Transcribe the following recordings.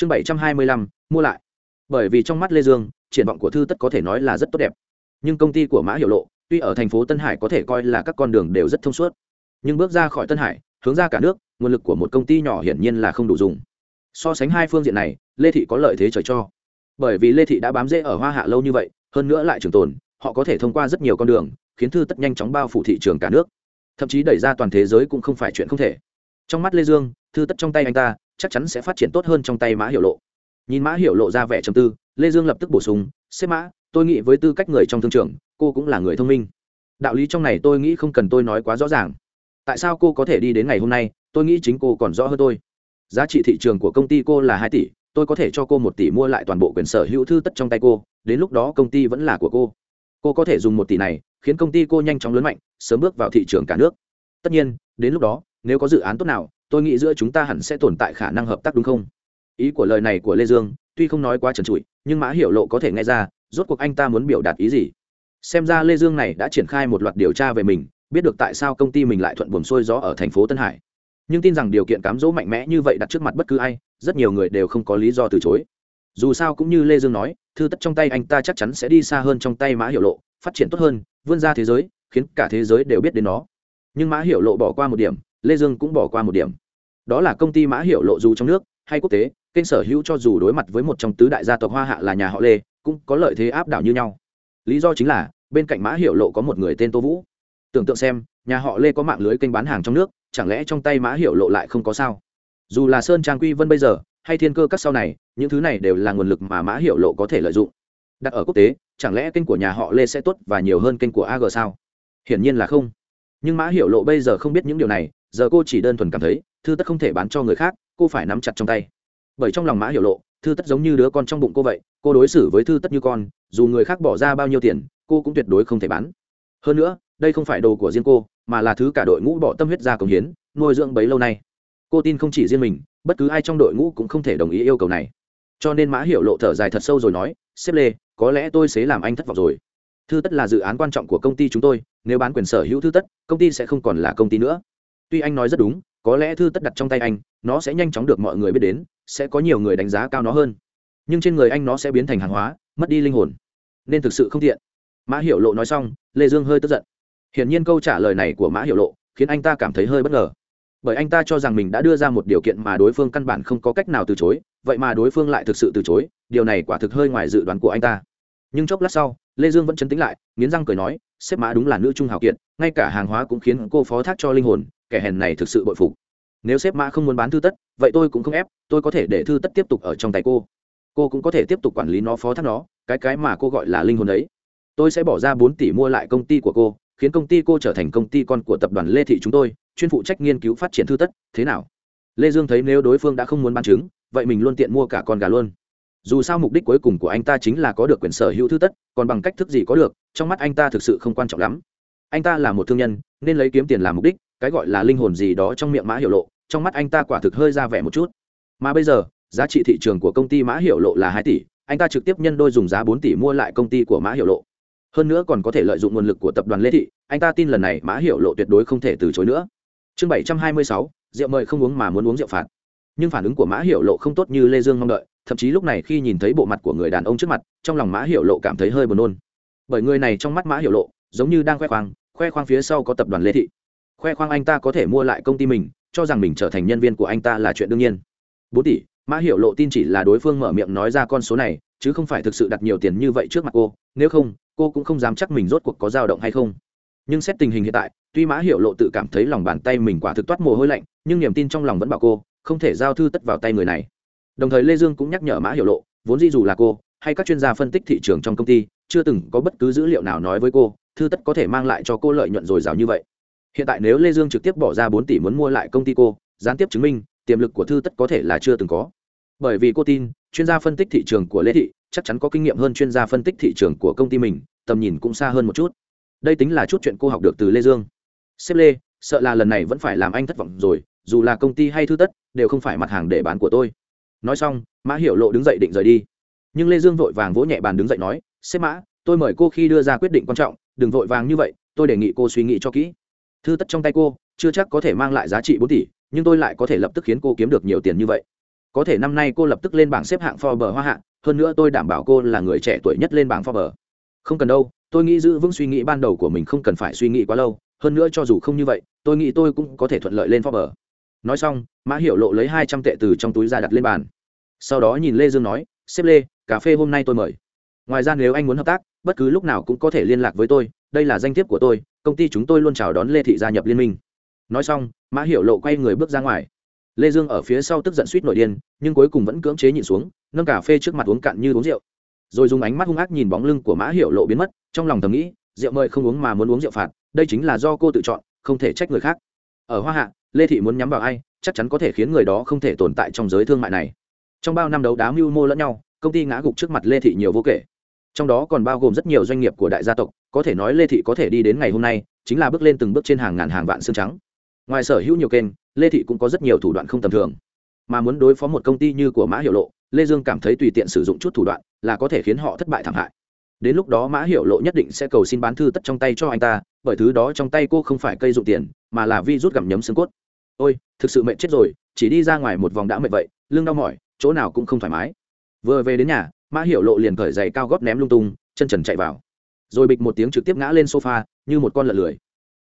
chương bảy trăm hai mươi lăm, mua lại. Bởi vì trong mắt lê dương, triển vọng của thư tất có thể nói là rất tốt đẹp. Nhưng công ty của mã hiểu lộ, tuy ở thành phố tân hải có thể coi là các con đường đều rất thông suốt, nhưng bước ra khỏi tân hải, hướng ra cả nước, nguồn lực của một công ty nhỏ hiển nhiên là không đủ dùng. So sánh hai phương diện này, lê thị có lợi thế trời cho. Bởi vì lê thị đã bám rễ ở hoa hạ lâu như vậy, hơn nữa lại trường tồn, họ có thể thông qua rất nhiều con đường, khiến thư tất nhanh chóng bao phủ thị trường cả nước. Thậm chí đẩy ra toàn thế giới cũng không phải chuyện không thể. Trong mắt lê dương, thư tất trong tay anh ta chắc chắn sẽ phát triển tốt hơn trong tay mã hiểu lộ. Nhìn mã hiểu lộ ra vẻ trầm tư, lê dương lập tức bổ sung xếp mã, tôi nghĩ với tư cách người trong thương trường, cô cũng là người thông minh. Đạo lý trong này tôi nghĩ không cần tôi nói quá rõ ràng. Tại sao cô có thể đi đến ngày hôm nay, tôi nghĩ chính cô còn rõ hơn tôi. Giá trị thị trường của công ty cô là hai tỷ, tôi có thể cho cô một tỷ mua lại toàn bộ quyền sở hữu thư tất trong tay cô, đến lúc đó công ty vẫn là của cô. Cô có thể dùng một tỷ này, khiến công ty cô nhanh chóng lớn mạnh, sớm bước vào thị trường cả nước. Tất nhiên, đến lúc đó, nếu có dự án tốt nào tôi nghĩ giữa chúng ta hẳn sẽ tồn tại khả năng hợp tác đúng không? Ý của lời này của lê dương, tuy không nói quá trần trụi, nhưng mã hiểu lộ có thể nghe ra, rốt cuộc anh ta muốn biểu đạt ý gì? Xem ra lê dương này đã triển khai một loạt điều tra về mình, biết được tại sao công ty mình lại thuận buồm xuôi gió ở thành phố tân hải. Nhưng tin rằng điều kiện cám dỗ mạnh mẽ như vậy đặt trước mặt bất cứ ai, rất nhiều người đều không có lý do từ chối. Dù sao cũng như lê dương nói, thư tất trong tay anh ta chắc chắn sẽ đi xa hơn trong tay mã Hiểu lộ, phát triển tốt hơn, vươn ra thế giới, khiến cả thế giới đều biết đến nó. Nhưng mã Hiểu lộ bỏ qua một điểm lê dương cũng bỏ qua một điểm. Đó là công ty mã hiệu lộ dù trong nước, hay quốc tế, kênh sở hữu cho dù đối mặt với một trong tứ đại gia tộc hoa hạ là nhà họ lê, cũng có lợi thế áp đảo như nhau. Lý do chính là, bên cạnh mã hiệu lộ có một người tên tô vũ. Tưởng tượng xem, nhà họ lê có mạng lưới kênh bán hàng trong nước, chẳng lẽ trong tay mã hiệu lộ lại không có sao? Dù là sơn trang quy vân bây giờ, hay thiên cơ các sau này, những thứ này đều là nguồn lực mà mã hiệu lộ có thể lợi dụng. Đặt ở quốc tế, chẳng lẽ kênh của nhà họ lê sẽ tốt và nhiều hơn kênh của ag sao? Hiển nhiên là không. Nhưng mã hiệu lộ bây giờ không biết những điều này giờ cô chỉ đơn thuần cảm thấy thư tất không thể bán cho người khác, cô phải nắm chặt trong tay. Bởi trong lòng mã hiểu lộ, thư tất giống như đứa con trong bụng cô vậy, cô đối xử với thư tất như con, dù người khác bỏ ra bao nhiêu tiền, cô cũng tuyệt đối không thể bán. Hơn nữa, đây không phải đồ của riêng cô, mà là thứ cả đội ngũ bỏ tâm huyết ra cống hiến, nuôi dưỡng bấy lâu nay. Cô tin không chỉ riêng mình, bất cứ ai trong đội ngũ cũng không thể đồng ý yêu cầu này. Cho nên mã hiểu lộ thở dài thật sâu rồi nói xếp lê, có lẽ tôi sẽ làm anh thất vọng rồi. Thư tất là dự án quan trọng của công ty chúng tôi, nếu bán quyền sở hữu thư tất, công ty sẽ không còn là công ty nữa tuy anh nói rất đúng, có lẽ thư tất đặt trong tay anh, nó sẽ nhanh chóng được mọi người biết đến, sẽ có nhiều người đánh giá cao nó hơn. Nhưng trên người anh nó sẽ biến thành hàng hóa, mất đi linh hồn. Nên thực sự không thiện mã hiểu lộ nói xong, lê dương hơi tức giận. Hiển nhiên câu trả lời này của mã hiểu lộ khiến anh ta cảm thấy hơi bất ngờ. Bởi anh ta cho rằng mình đã đưa ra một điều kiện mà đối phương căn bản không có cách nào từ chối, vậy mà đối phương lại thực sự từ chối, điều này quả thực hơi ngoài dự đoán của anh ta. Nhưng chốc lát sau, lê dương vẫn chấn tĩnh lại, nghiến răng cười nói xếp mã đúng là nữ trung hào kiệt, ngay cả hàng hóa cũng khiến cô phó thác cho linh hồn kẻ hèn này thực sự bội phục. Nếu sếp mã không muốn bán thư tất, vậy tôi cũng không ép, tôi có thể để thư tất tiếp tục ở trong tay cô. Cô cũng có thể tiếp tục quản lý nó, phó thác nó, cái cái mà cô gọi là linh hồn ấy tôi sẽ bỏ ra bốn tỷ mua lại công ty của cô, khiến công ty cô trở thành công ty con của tập đoàn lê thị chúng tôi, chuyên phụ trách nghiên cứu phát triển thư tất, thế nào? Lê dương thấy nếu đối phương đã không muốn bán trứng, vậy mình luôn tiện mua cả con gà luôn. Dù sao mục đích cuối cùng của anh ta chính là có được quyền sở hữu thư tất, còn bằng cách thức gì có được, trong mắt anh ta thực sự không quan trọng lắm. Anh ta là một thương nhân, nên lấy kiếm tiền làm mục đích cái gọi là linh hồn gì đó trong miệng mã hiểu lộ, trong mắt anh ta quả thực hơi ra vẻ một chút. Mà bây giờ, giá trị thị trường của công ty mã hiểu lộ là hai tỷ, anh ta trực tiếp nhân đôi dùng giá bốn tỷ mua lại công ty của mã hiểu lộ. Hơn nữa còn có thể lợi dụng nguồn lực của tập đoàn lê thị, anh ta tin lần này mã hiểu lộ tuyệt đối không thể từ chối nữa. Chương bảy trăm hai mươi sáu, rượu mời không uống mà muốn uống rượu phạt. Nhưng phản ứng của mã hiểu lộ không tốt như lê dương mong đợi, thậm chí lúc này khi nhìn thấy bộ mặt của người đàn ông trước mặt, trong lòng mã hiểu lộ cảm thấy hơi buồn nôn. Bởi người này trong mắt mã hiểu lộ, giống như đang khoe khoang khoe khoang phía sau có tập đoàn lê thị khoe khoang anh ta có thể mua lại công ty mình, cho rằng mình trở thành nhân viên của anh ta là chuyện đương nhiên. Bốn tỷ, mã hiệu lộ tin chỉ là đối phương mở miệng nói ra con số này, chứ không phải thực sự đặt nhiều tiền như vậy trước mặt cô. Nếu không, cô cũng không dám chắc mình rốt cuộc có dao động hay không. Nhưng xét tình hình hiện tại, tuy mã hiệu lộ tự cảm thấy lòng bàn tay mình quả thực toát mồ hôi lạnh, nhưng niềm tin trong lòng vẫn bảo cô, không thể giao thư tất vào tay người này. Đồng thời lê dương cũng nhắc nhở mã hiệu lộ, vốn di dù là cô, hay các chuyên gia phân tích thị trường trong công ty, chưa từng có bất cứ dữ liệu nào nói với cô, thư tất có thể mang lại cho cô lợi nhuận dồi dào như vậy hiện tại nếu lê dương trực tiếp bỏ ra bốn tỷ muốn mua lại công ty cô, gián tiếp chứng minh, tiềm lực của thư tất có thể là chưa từng có. Bởi vì cô tin, chuyên gia phân tích thị trường của lê thị chắc chắn có kinh nghiệm hơn chuyên gia phân tích thị trường của công ty mình, tầm nhìn cũng xa hơn một chút. Đây tính là chút chuyện cô học được từ lê dương. Sếp lê, sợ là lần này vẫn phải làm anh thất vọng rồi, dù là công ty hay thư tất, đều không phải mặt hàng để bán của tôi. Nói xong, mã hiểu lộ đứng dậy định rời đi. Nhưng lê dương vội vàng vỗ nhẹ bàn đứng dậy nói, sếp mã, tôi mời cô khi đưa ra quyết định quan trọng, đừng vội vàng như vậy, tôi đề nghị cô suy nghĩ cho kỹ thư tất trong tay cô chưa chắc có thể mang lại giá trị bốn tỷ nhưng tôi lại có thể lập tức khiến cô kiếm được nhiều tiền như vậy. Có thể năm nay cô lập tức lên bảng xếp hạng Forbes hoa hạng, hơn nữa tôi đảm bảo cô là người trẻ tuổi nhất lên bảng Forbes. Không cần đâu tôi nghĩ giữ vững suy nghĩ ban đầu của mình không cần phải suy nghĩ quá lâu hơn nữa cho dù không như vậy tôi nghĩ tôi cũng có thể thuận lợi lên Forbes. Nói xong mã hiểu lộ lấy hai trăm tệ từ trong túi ra đặt lên bàn. Sau đó nhìn lê dương nói xếp lê cà phê hôm nay tôi mời. Ngoài ra nếu anh muốn hợp tác bất cứ lúc nào cũng có thể liên lạc với tôi đây là danh thiếp của tôi công ty chúng tôi luôn chào đón lê thị gia nhập liên minh. Nói xong, mã hiểu lộ quay người bước ra ngoài. Lê dương ở phía sau tức giận suýt nội điên, nhưng cuối cùng vẫn cưỡng chế nhịn xuống, nâng cà phê trước mặt uống cạn như uống rượu. Rồi dùng ánh mắt hung ác nhìn bóng lưng của mã hiểu lộ biến mất, trong lòng thầm nghĩ, rượu mời không uống mà muốn uống rượu phạt, đây chính là do cô tự chọn, không thể trách người khác. Ở hoa hạ, lê thị muốn nhắm vào ai, chắc chắn có thể khiến người đó không thể tồn tại trong giới thương mại này. Trong bao năm đấu đá mưu mô lẫn nhau, công ty ngã gục trước mặt lê thị nhiều vô kể trong đó còn bao gồm rất nhiều doanh nghiệp của đại gia tộc, có thể nói lê thị có thể đi đến ngày hôm nay, chính là bước lên từng bước trên hàng ngàn hàng vạn xương trắng. Ngoài sở hữu nhiều kênh, lê thị cũng có rất nhiều thủ đoạn không tầm thường. Mà muốn đối phó một công ty như của mã hiệu lộ, lê dương cảm thấy tùy tiện sử dụng chút thủ đoạn là có thể khiến họ thất bại thảm hại. Đến lúc đó mã hiệu lộ nhất định sẽ cầu xin bán thư tất trong tay cho anh ta, bởi thứ đó trong tay cô không phải cây dụng tiền, mà là vi rút gặm nhấm xương cốt. Ôi, thực sự mệt chết rồi, chỉ đi ra ngoài một vòng đã mệt vậy, lưng đau mỏi, chỗ nào cũng không thoải mái. Vừa về đến nhà mã hiệu lộ liền cởi giày cao góp ném lung tung, chân trần chạy vào. Rồi bịch một tiếng trực tiếp ngã lên sofa, như một con lợn lười.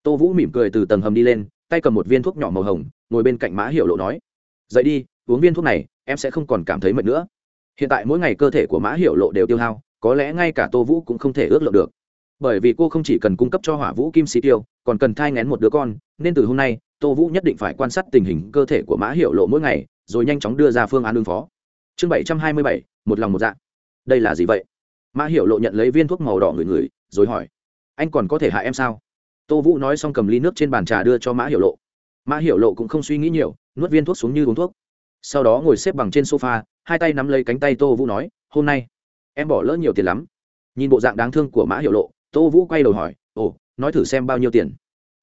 Tô vũ mỉm cười từ tầng hầm đi lên, tay cầm một viên thuốc nhỏ màu hồng, ngồi bên cạnh mã hiệu lộ nói, dậy đi, uống viên thuốc này, em sẽ không còn cảm thấy mệt nữa. Hiện tại mỗi ngày cơ thể của mã hiệu lộ đều tiêu hao, có lẽ ngay cả tô vũ cũng không thể ước lượng được. Bởi vì cô không chỉ cần cung cấp cho hỏa vũ kim sĩ tiêu, còn cần thai ngén một đứa con, nên từ hôm nay, tô vũ nhất định phải quan sát tình hình cơ thể của mã hiệu lộ mỗi ngày, rồi nhanh chóng đưa ra phương án ứng phó. Chương bảy trăm hai mươi bảy, một lòng một dạ đây là gì vậy? Mã Hiểu lộ nhận lấy viên thuốc màu đỏ người người rồi hỏi. Anh còn có thể hại em sao? Tô vũ nói xong cầm ly nước trên bàn trà đưa cho mã Hiểu lộ. Mã Hiểu lộ cũng không suy nghĩ nhiều, nuốt viên thuốc xuống như uống thuốc. Sau đó ngồi xếp bằng trên sofa, hai tay nắm lấy cánh tay tô vũ nói, hôm nay, em bỏ lỡ nhiều tiền lắm. Nhìn bộ dạng đáng thương của mã Hiểu lộ, tô vũ quay đầu hỏi, ồ, nói thử xem bao nhiêu tiền?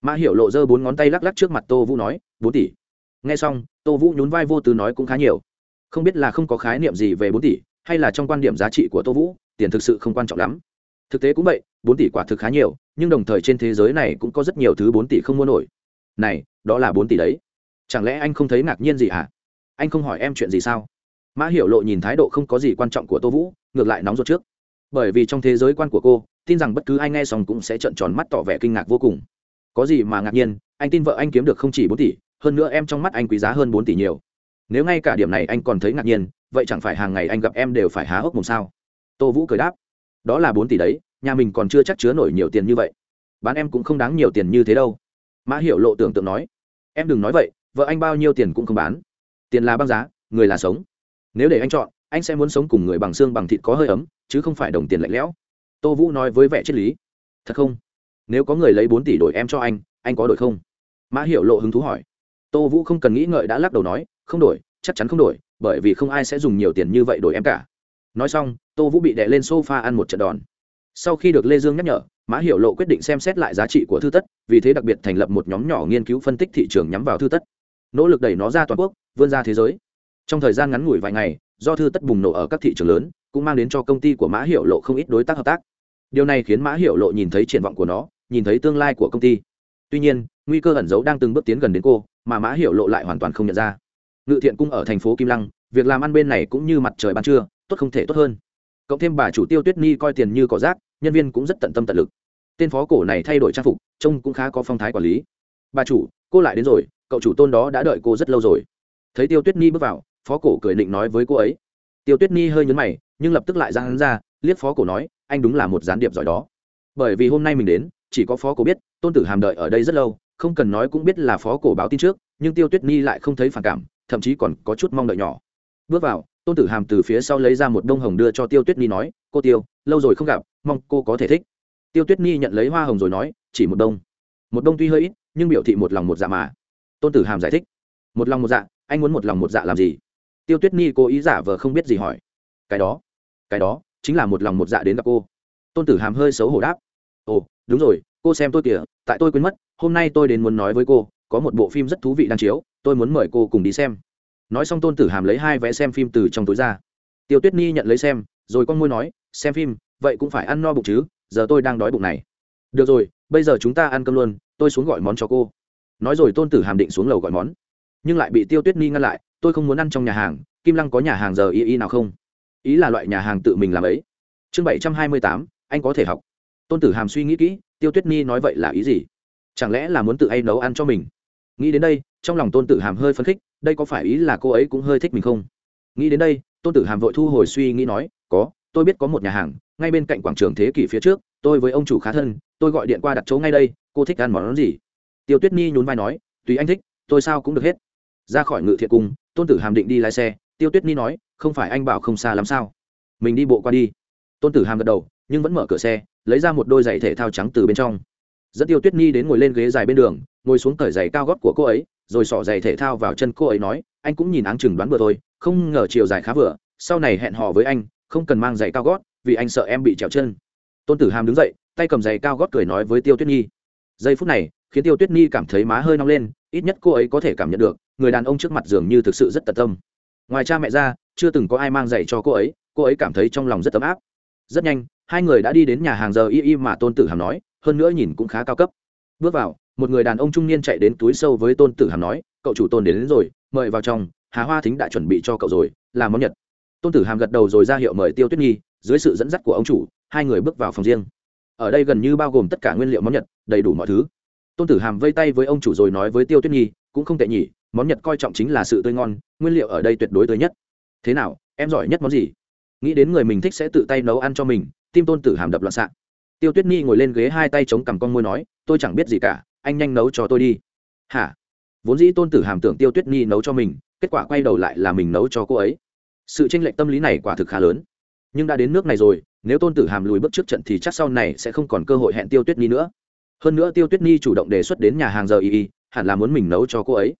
Mã Hiểu lộ giơ bốn ngón tay lắc lắc trước mặt tô vũ nói, bốn tỷ. Nghe xong, tô vũ nhún vai vô từ nói cũng khá nhiều. Không biết là không có khái niệm gì về bốn tỷ hay là trong quan điểm giá trị của tô vũ, tiền thực sự không quan trọng lắm. Thực tế cũng vậy, bốn tỷ quả thực khá nhiều, nhưng đồng thời trên thế giới này cũng có rất nhiều thứ bốn tỷ không mua nổi. Này, đó là bốn tỷ đấy. Chẳng lẽ anh không thấy ngạc nhiên gì hả? Anh không hỏi em chuyện gì sao? Mã hiểu lộ nhìn thái độ không có gì quan trọng của tô vũ, ngược lại nóng ruột trước. Bởi vì trong thế giới quan của cô, tin rằng bất cứ ai nghe xong cũng sẽ trợn tròn mắt tỏ vẻ kinh ngạc vô cùng. Có gì mà ngạc nhiên, anh tin vợ anh kiếm được không chỉ bốn tỷ, hơn nữa em trong mắt anh quý giá hơn bốn tỷ nhiều. Nếu ngay cả điểm này anh còn thấy ngạc nhiên vậy chẳng phải hàng ngày anh gặp em đều phải há hốc mồm sao? Tô vũ cười đáp, đó là bốn tỷ đấy, nhà mình còn chưa chắc chứa nổi nhiều tiền như vậy. Bán em cũng không đáng nhiều tiền như thế đâu. Mã hiểu lộ tưởng tượng nói, em đừng nói vậy, vợ anh bao nhiêu tiền cũng không bán. Tiền là băng giá, người là sống. Nếu để anh chọn, anh sẽ muốn sống cùng người bằng xương bằng thịt có hơi ấm, chứ không phải đồng tiền lạnh lẽo. Tô vũ nói với vẻ triết lý, thật không? Nếu có người lấy bốn tỷ đổi em cho anh anh có đổi không? Mã hiểu lộ hứng thú hỏi. Tô vũ không cần nghĩ ngợi đã lắc đầu nói, không đổi chắc chắn không đổi, bởi vì không ai sẽ dùng nhiều tiền như vậy đổi em cả. Nói xong, tô vũ bị đè lên sofa ăn một trận đòn. Sau khi được lê dương nhắc nhở, mã hiểu lộ quyết định xem xét lại giá trị của thư tất, vì thế đặc biệt thành lập một nhóm nhỏ nghiên cứu phân tích thị trường nhắm vào thư tất. Nỗ lực đẩy nó ra toàn quốc, vươn ra thế giới. Trong thời gian ngắn ngủi vài ngày, do thư tất bùng nổ ở các thị trường lớn, cũng mang đến cho công ty của mã hiểu lộ không ít đối tác hợp tác. Điều này khiến mã hiểu lộ nhìn thấy triển vọng của nó, nhìn thấy tương lai của công ty. Tuy nhiên, nguy cơ ẩn giấu đang từng bước tiến gần đến cô, mà mã hiểu lộ lại hoàn toàn không nhận ra ngự thiện cung ở thành phố kim lăng, việc làm ăn bên này cũng như mặt trời ban trưa, tốt không thể tốt hơn. Cộng thêm bà chủ tiêu tuyết ni coi tiền như cỏ rác, nhân viên cũng rất tận tâm tận lực. Tên phó cổ này thay đổi trang phục, trông cũng khá có phong thái quản lý. Bà chủ, cô lại đến rồi, cậu chủ tôn đó đã đợi cô rất lâu rồi. Thấy tiêu tuyết ni bước vào, phó cổ cười định nói với cô ấy. Tiêu tuyết ni hơi nhấn mày, nhưng lập tức lại ra hắn ra, liếc phó cổ nói, anh đúng là một gián điệp giỏi đó. Bởi vì hôm nay mình đến, chỉ có phó cổ biết, tôn tử hàm đợi ở đây rất lâu, không cần nói cũng biết là phó cổ báo tin trước, nhưng tiêu tuyết ni lại không thấy phản cảm thậm chí còn có chút mong đợi nhỏ. Bước vào, tôn tử hàm từ phía sau lấy ra một đông hồng đưa cho tiêu tuyết ni nói, cô tiêu, lâu rồi không gặp, mong cô có thể thích. Tiêu tuyết ni nhận lấy hoa hồng rồi nói, chỉ một đông một đông tuy hơi ít, nhưng biểu thị một lòng một dạ mà. Tôn tử hàm giải thích, một lòng một dạ anh muốn một lòng một dạ làm gì? Tiêu tuyết ni cố ý giả vờ không biết gì hỏi, cái đó cái đó chính là một lòng một dạ đến gặp cô. Tôn tử hàm hơi xấu hổ đáp, ồ, đúng rồi, cô xem tôi kìa, tại tôi quên mất, hôm nay tôi đến muốn nói với cô, có một bộ phim rất thú vị đang chiếu tôi muốn mời cô cùng đi xem. Nói xong tôn tử hàm lấy hai vé xem phim từ trong túi ra. Tiêu tuyết ni nhận lấy xem, rồi con môi nói, xem phim, vậy cũng phải ăn no bụng chứ, giờ tôi đang đói bụng này. Được rồi, bây giờ chúng ta ăn cơm luôn, tôi xuống gọi món cho cô. Nói rồi tôn tử hàm định xuống lầu gọi món. Nhưng lại bị tiêu tuyết ni ngăn lại, tôi không muốn ăn trong nhà hàng, kim lăng có nhà hàng giờ y y nào không? Ý là loại nhà hàng tự mình làm ấy. Chương bảy trăm hai mươi tám, anh có thể học. Tôn tử hàm suy nghĩ kỹ, tiêu tuyết nhi nói vậy là ý gì? Chẳng lẽ là muốn tự hay nấu ăn cho mình? Nghĩ đến đây, trong lòng tôn tử hàm hơi phấn khích, đây có phải ý là cô ấy cũng hơi thích mình không? Nghĩ đến đây, tôn tử hàm vội thu hồi suy nghĩ nói, có, tôi biết có một nhà hàng, ngay bên cạnh quảng trường thế kỷ phía trước, tôi với ông chủ khá thân, tôi gọi điện qua đặt chỗ ngay đây, cô thích ăn món gì? Tiêu tuyết nhi nhún vai nói, tùy anh thích, tôi sao cũng được hết. Ra khỏi ngự thiện cung, tôn tử hàm định đi lái xe, tiêu tuyết nhi nói, không phải anh bảo không xa lắm sao? Mình đi bộ qua đi. Tôn tử hàm gật đầu, nhưng vẫn mở cửa xe, lấy ra một đôi giày thể thao trắng từ bên trong. Dẫn tiêu tuyết nhi đến ngồi lên ghế dài bên đường ngồi xuống cởi giày cao gót của cô ấy, rồi xỏ giày thể thao vào chân cô ấy nói, anh cũng nhìn áng chừng đoán vừa thôi, không ngờ chiều dài khá vừa, sau này hẹn hò với anh, không cần mang giày cao gót, vì anh sợ em bị trèo chân. Tôn tử hàm đứng dậy, tay cầm giày cao gót cười nói với tiêu tuyết nhi. Giây phút này, khiến tiêu tuyết nhi cảm thấy má hơi nóng lên, ít nhất cô ấy có thể cảm nhận được, người đàn ông trước mặt dường như thực sự rất tận tâm. Ngoài cha mẹ ra, chưa từng có ai mang giày cho cô ấy cô ấy cảm thấy trong lòng rất ấm áp. Rất nhanh, hai người đã đi đến nhà hàng giờ y y mà tôn tử hàm nói, hơn nữa nhìn cũng khá cao cấp. Bước vào một người đàn ông trung niên chạy đến túi sâu với tôn tử hàm nói cậu chủ tôn đến, đến rồi mời vào trong hà hoa thính đã chuẩn bị cho cậu rồi làm món nhật. Tôn tử hàm gật đầu rồi ra hiệu mời tiêu tuyết nhi dưới sự dẫn dắt của ông chủ hai người bước vào phòng riêng. Ở đây gần như bao gồm tất cả nguyên liệu món nhật đầy đủ mọi thứ. Tôn tử hàm vây tay với ông chủ rồi nói với tiêu tuyết nhi cũng không tệ nhỉ món nhật coi trọng chính là sự tươi ngon nguyên liệu ở đây tuyệt đối tươi nhất. Thế nào em giỏi nhất món gì? Nghĩ đến người mình thích sẽ tự tay nấu ăn cho mình tim tôn tử hàm đập loạn xạ. Tiêu tuyết nhi ngồi lên ghế hai tay chống cằm con môi nói tôi chẳng biết gì cả anh nhanh nấu cho tôi đi. Hả? Vốn dĩ tôn tử hàm tưởng tiêu tuyết nhi nấu cho mình, kết quả quay đầu lại là mình nấu cho cô ấy. Sự tranh lệch tâm lý này quả thực khá lớn. Nhưng đã đến nước này rồi, nếu tôn tử hàm lùi bước trước trận thì chắc sau này sẽ không còn cơ hội hẹn tiêu tuyết nhi nữa. Hơn nữa tiêu tuyết nhi chủ động đề xuất đến nhà hàng giờ y y, hẳn là muốn mình nấu cho cô ấy.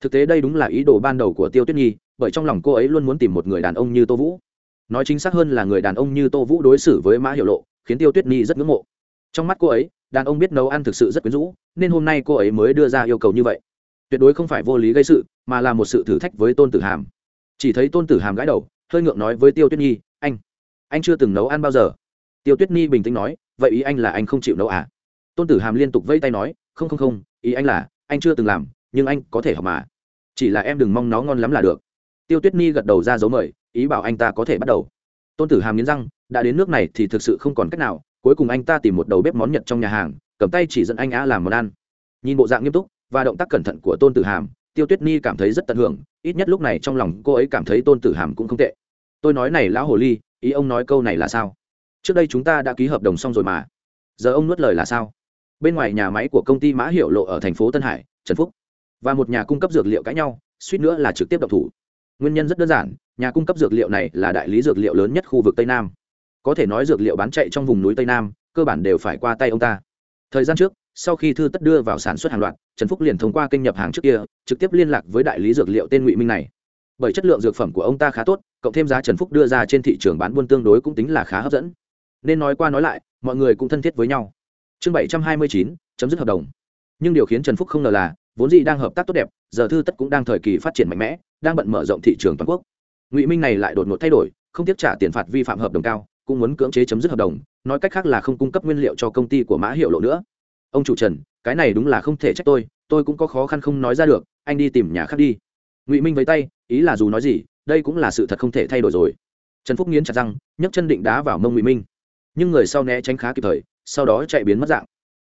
Thực tế đây đúng là ý đồ ban đầu của tiêu tuyết nhi, bởi trong lòng cô ấy luôn muốn tìm một người đàn ông như tô vũ. Nói chính xác hơn là người đàn ông như tô vũ đối xử với mã hiệu lộ, khiến tiêu tuyết nhi rất ngưỡng mộ. Trong mắt cô ấy đàn ông biết nấu ăn thực sự rất quyến rũ, nên hôm nay cô ấy mới đưa ra yêu cầu như vậy. Tuyệt đối không phải vô lý gây sự, mà là một sự thử thách với tôn tử hàm. Chỉ thấy tôn tử hàm gãi đầu, hơi ngượng nói với tiêu tuyết nhi, anh anh chưa từng nấu ăn bao giờ. Tiêu tuyết nhi bình tĩnh nói, vậy ý anh là anh không chịu nấu à? Tôn tử hàm liên tục vây tay nói, không không không, ý anh là, anh chưa từng làm, nhưng anh có thể học mà. Chỉ là em đừng mong nó ngon lắm là được. Tiêu tuyết nhi gật đầu ra dấu mời, ý bảo anh ta có thể bắt đầu. Tôn tử hàm nghiến răng, đã đến nước này thì thực sự không còn cách nào cuối cùng anh ta tìm một đầu bếp món nhật trong nhà hàng, cầm tay chỉ dẫn anh á làm món ăn. Nhìn bộ dạng nghiêm túc và động tác cẩn thận của tôn tử hàm, tiêu tuyết nhi cảm thấy rất tận hưởng, ít nhất lúc này trong lòng cô ấy cảm thấy tôn tử hàm cũng không tệ. Tôi nói này lão hồ ly, ý ông nói câu này là sao? Trước đây chúng ta đã ký hợp đồng xong rồi mà. Giờ ông nuốt lời là sao? Bên ngoài nhà máy của công ty mã hiệu lộ ở thành phố tân hải, trần phúc. Và một nhà cung cấp dược liệu cãi nhau, suýt nữa là trực tiếp độc thủ. Nguyên nhân rất đơn giản, nhà cung cấp dược liệu này là đại lý dược liệu lớn nhất khu vực tây nam có thể nói dược liệu bán chạy trong vùng núi tây nam, cơ bản đều phải qua tay ông ta. Thời gian trước, sau khi thư tất đưa vào sản xuất hàng loạt, trần phúc liền thông qua kênh nhập hàng trước kia, trực tiếp liên lạc với đại lý dược liệu tên ngụy minh này. Bởi chất lượng dược phẩm của ông ta khá tốt, cộng thêm giá trần phúc đưa ra trên thị trường bán buôn tương đối cũng tính là khá hấp dẫn. Nên nói qua nói lại, mọi người cũng thân thiết với nhau. Chương bảy trăm hai mươi chín, chấm dứt hợp đồng. Nhưng điều khiến trần phúc không ngờ là, vốn dĩ đang hợp tác tốt đẹp, giờ thư tất cũng đang thời kỳ phát triển mạnh mẽ, đang bận mở rộng thị trường toàn quốc. Ngụy minh này lại đột ngột thay đổi, không tiếp trả tiền phạt vi phạm hợp đồng cao cũng muốn cưỡng chế chấm dứt hợp đồng, nói cách khác là không cung cấp nguyên liệu cho công ty của mã hiệu lộ nữa. Ông chủ trần, cái này đúng là không thể trách tôi tôi cũng có khó khăn không nói ra được, anh đi tìm nhà khác đi. Ngụy minh với tay, ý là dù nói gì, đây cũng là sự thật không thể thay đổi rồi. Trần phúc nghiến chặt răng, nhấc chân định đá vào mông ngụy minh. Nhưng người sau né tránh khá kịp thời, sau đó chạy biến mất dạng.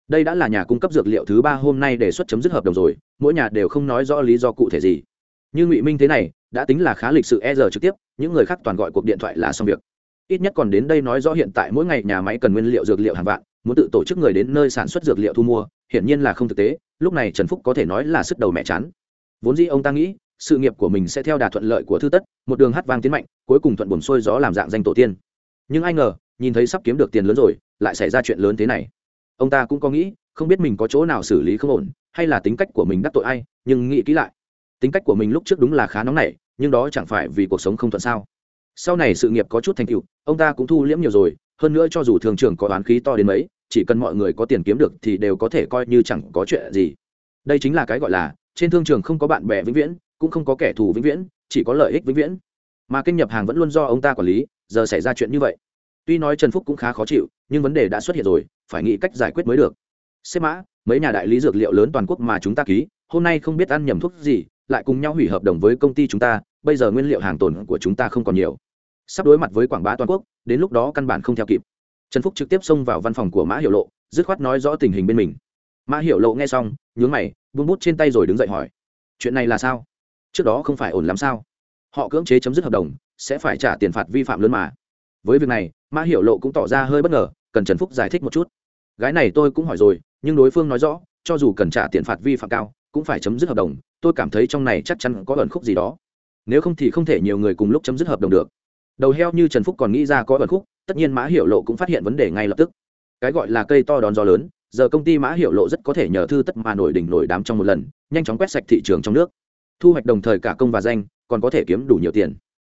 Đây đã là nhà cung cấp dược liệu thứ ba hôm nay đề xuất chấm dứt hợp đồng rồi, mỗi nhà đều không nói rõ lý do cụ thể gì. Như ngụy minh thế này, đã tính là khá lịch sự e giờ trực tiếp, những người khác toàn gọi cuộc điện thoại là xong việc ít nhất còn đến đây nói rõ hiện tại mỗi ngày nhà máy cần nguyên liệu dược liệu hàng vạn, muốn tự tổ chức người đến nơi sản xuất dược liệu thu mua, hiển nhiên là không thực tế, lúc này trần phúc có thể nói là sức đầu mẹ chán. Vốn dĩ ông ta nghĩ, sự nghiệp của mình sẽ theo đà thuận lợi của thư tất, một đường hát vang tiến mạnh, cuối cùng thuận buồn xuôi gió làm dạng danh tổ tiên. Nhưng ai ngờ, nhìn thấy sắp kiếm được tiền lớn rồi, lại xảy ra chuyện lớn thế này. Ông ta cũng có nghĩ, không biết mình có chỗ nào xử lý không ổn, hay là tính cách của mình đắc tội ai, nhưng nghĩ kỹ lại. Tính cách của mình lúc trước đúng là khá nóng nảy, nhưng đó chẳng phải vì cuộc sống không thuận sao sau này sự nghiệp có chút thành tựu, ông ta cũng thu liễm nhiều rồi. Hơn nữa cho dù thường trường có oán khí to đến mấy, chỉ cần mọi người có tiền kiếm được thì đều có thể coi như chẳng có chuyện gì. Đây chính là cái gọi là, trên thương trường không có bạn bè vĩnh viễn, cũng không có kẻ thù vĩnh viễn, chỉ có lợi ích vĩnh viễn. Mà kênh nhập hàng vẫn luôn do ông ta quản lý, giờ xảy ra chuyện như vậy. Tuy nói trần phúc cũng khá khó chịu, nhưng vấn đề đã xuất hiện rồi, phải nghĩ cách giải quyết mới được. Xếp mã, mấy nhà đại lý dược liệu lớn toàn quốc mà chúng ta ký, hôm nay không biết ăn nhầm thuốc gì, lại cùng nhau hủy hợp đồng với công ty chúng ta, bây giờ nguyên liệu hàng tồn của chúng ta không còn nhiều sắp đối mặt với quảng bá toàn quốc, đến lúc đó căn bản không theo kịp. Trần phúc trực tiếp xông vào văn phòng của mã hiệu lộ, dứt khoát nói rõ tình hình bên mình. Mã hiệu lộ nghe xong, nhướng mày buông bút trên tay rồi đứng dậy hỏi, chuyện này là sao? Trước đó không phải ổn lắm sao? Họ cưỡng chế chấm dứt hợp đồng, sẽ phải trả tiền phạt vi phạm lớn mà. Với việc này, mã hiệu lộ cũng tỏ ra hơi bất ngờ, cần trần phúc giải thích một chút. Gái này tôi cũng hỏi rồi, nhưng đối phương nói rõ, cho dù cần trả tiền phạt vi phạm cao, cũng phải chấm dứt hợp đồng, tôi cảm thấy trong này chắc chắn có ẩn khúc gì đó. Nếu không thì không thể nhiều người cùng lúc chấm dứt hợp đồng được đầu heo như trần phúc còn nghĩ ra có ẩn khúc, tất nhiên mã hiệu lộ cũng phát hiện vấn đề ngay lập tức. Cái gọi là cây to đón gió lớn, giờ công ty mã hiệu lộ rất có thể nhờ thư tất mà nổi đỉnh nổi đám trong một lần, nhanh chóng quét sạch thị trường trong nước. Thu hoạch đồng thời cả công và danh, còn có thể kiếm đủ nhiều tiền.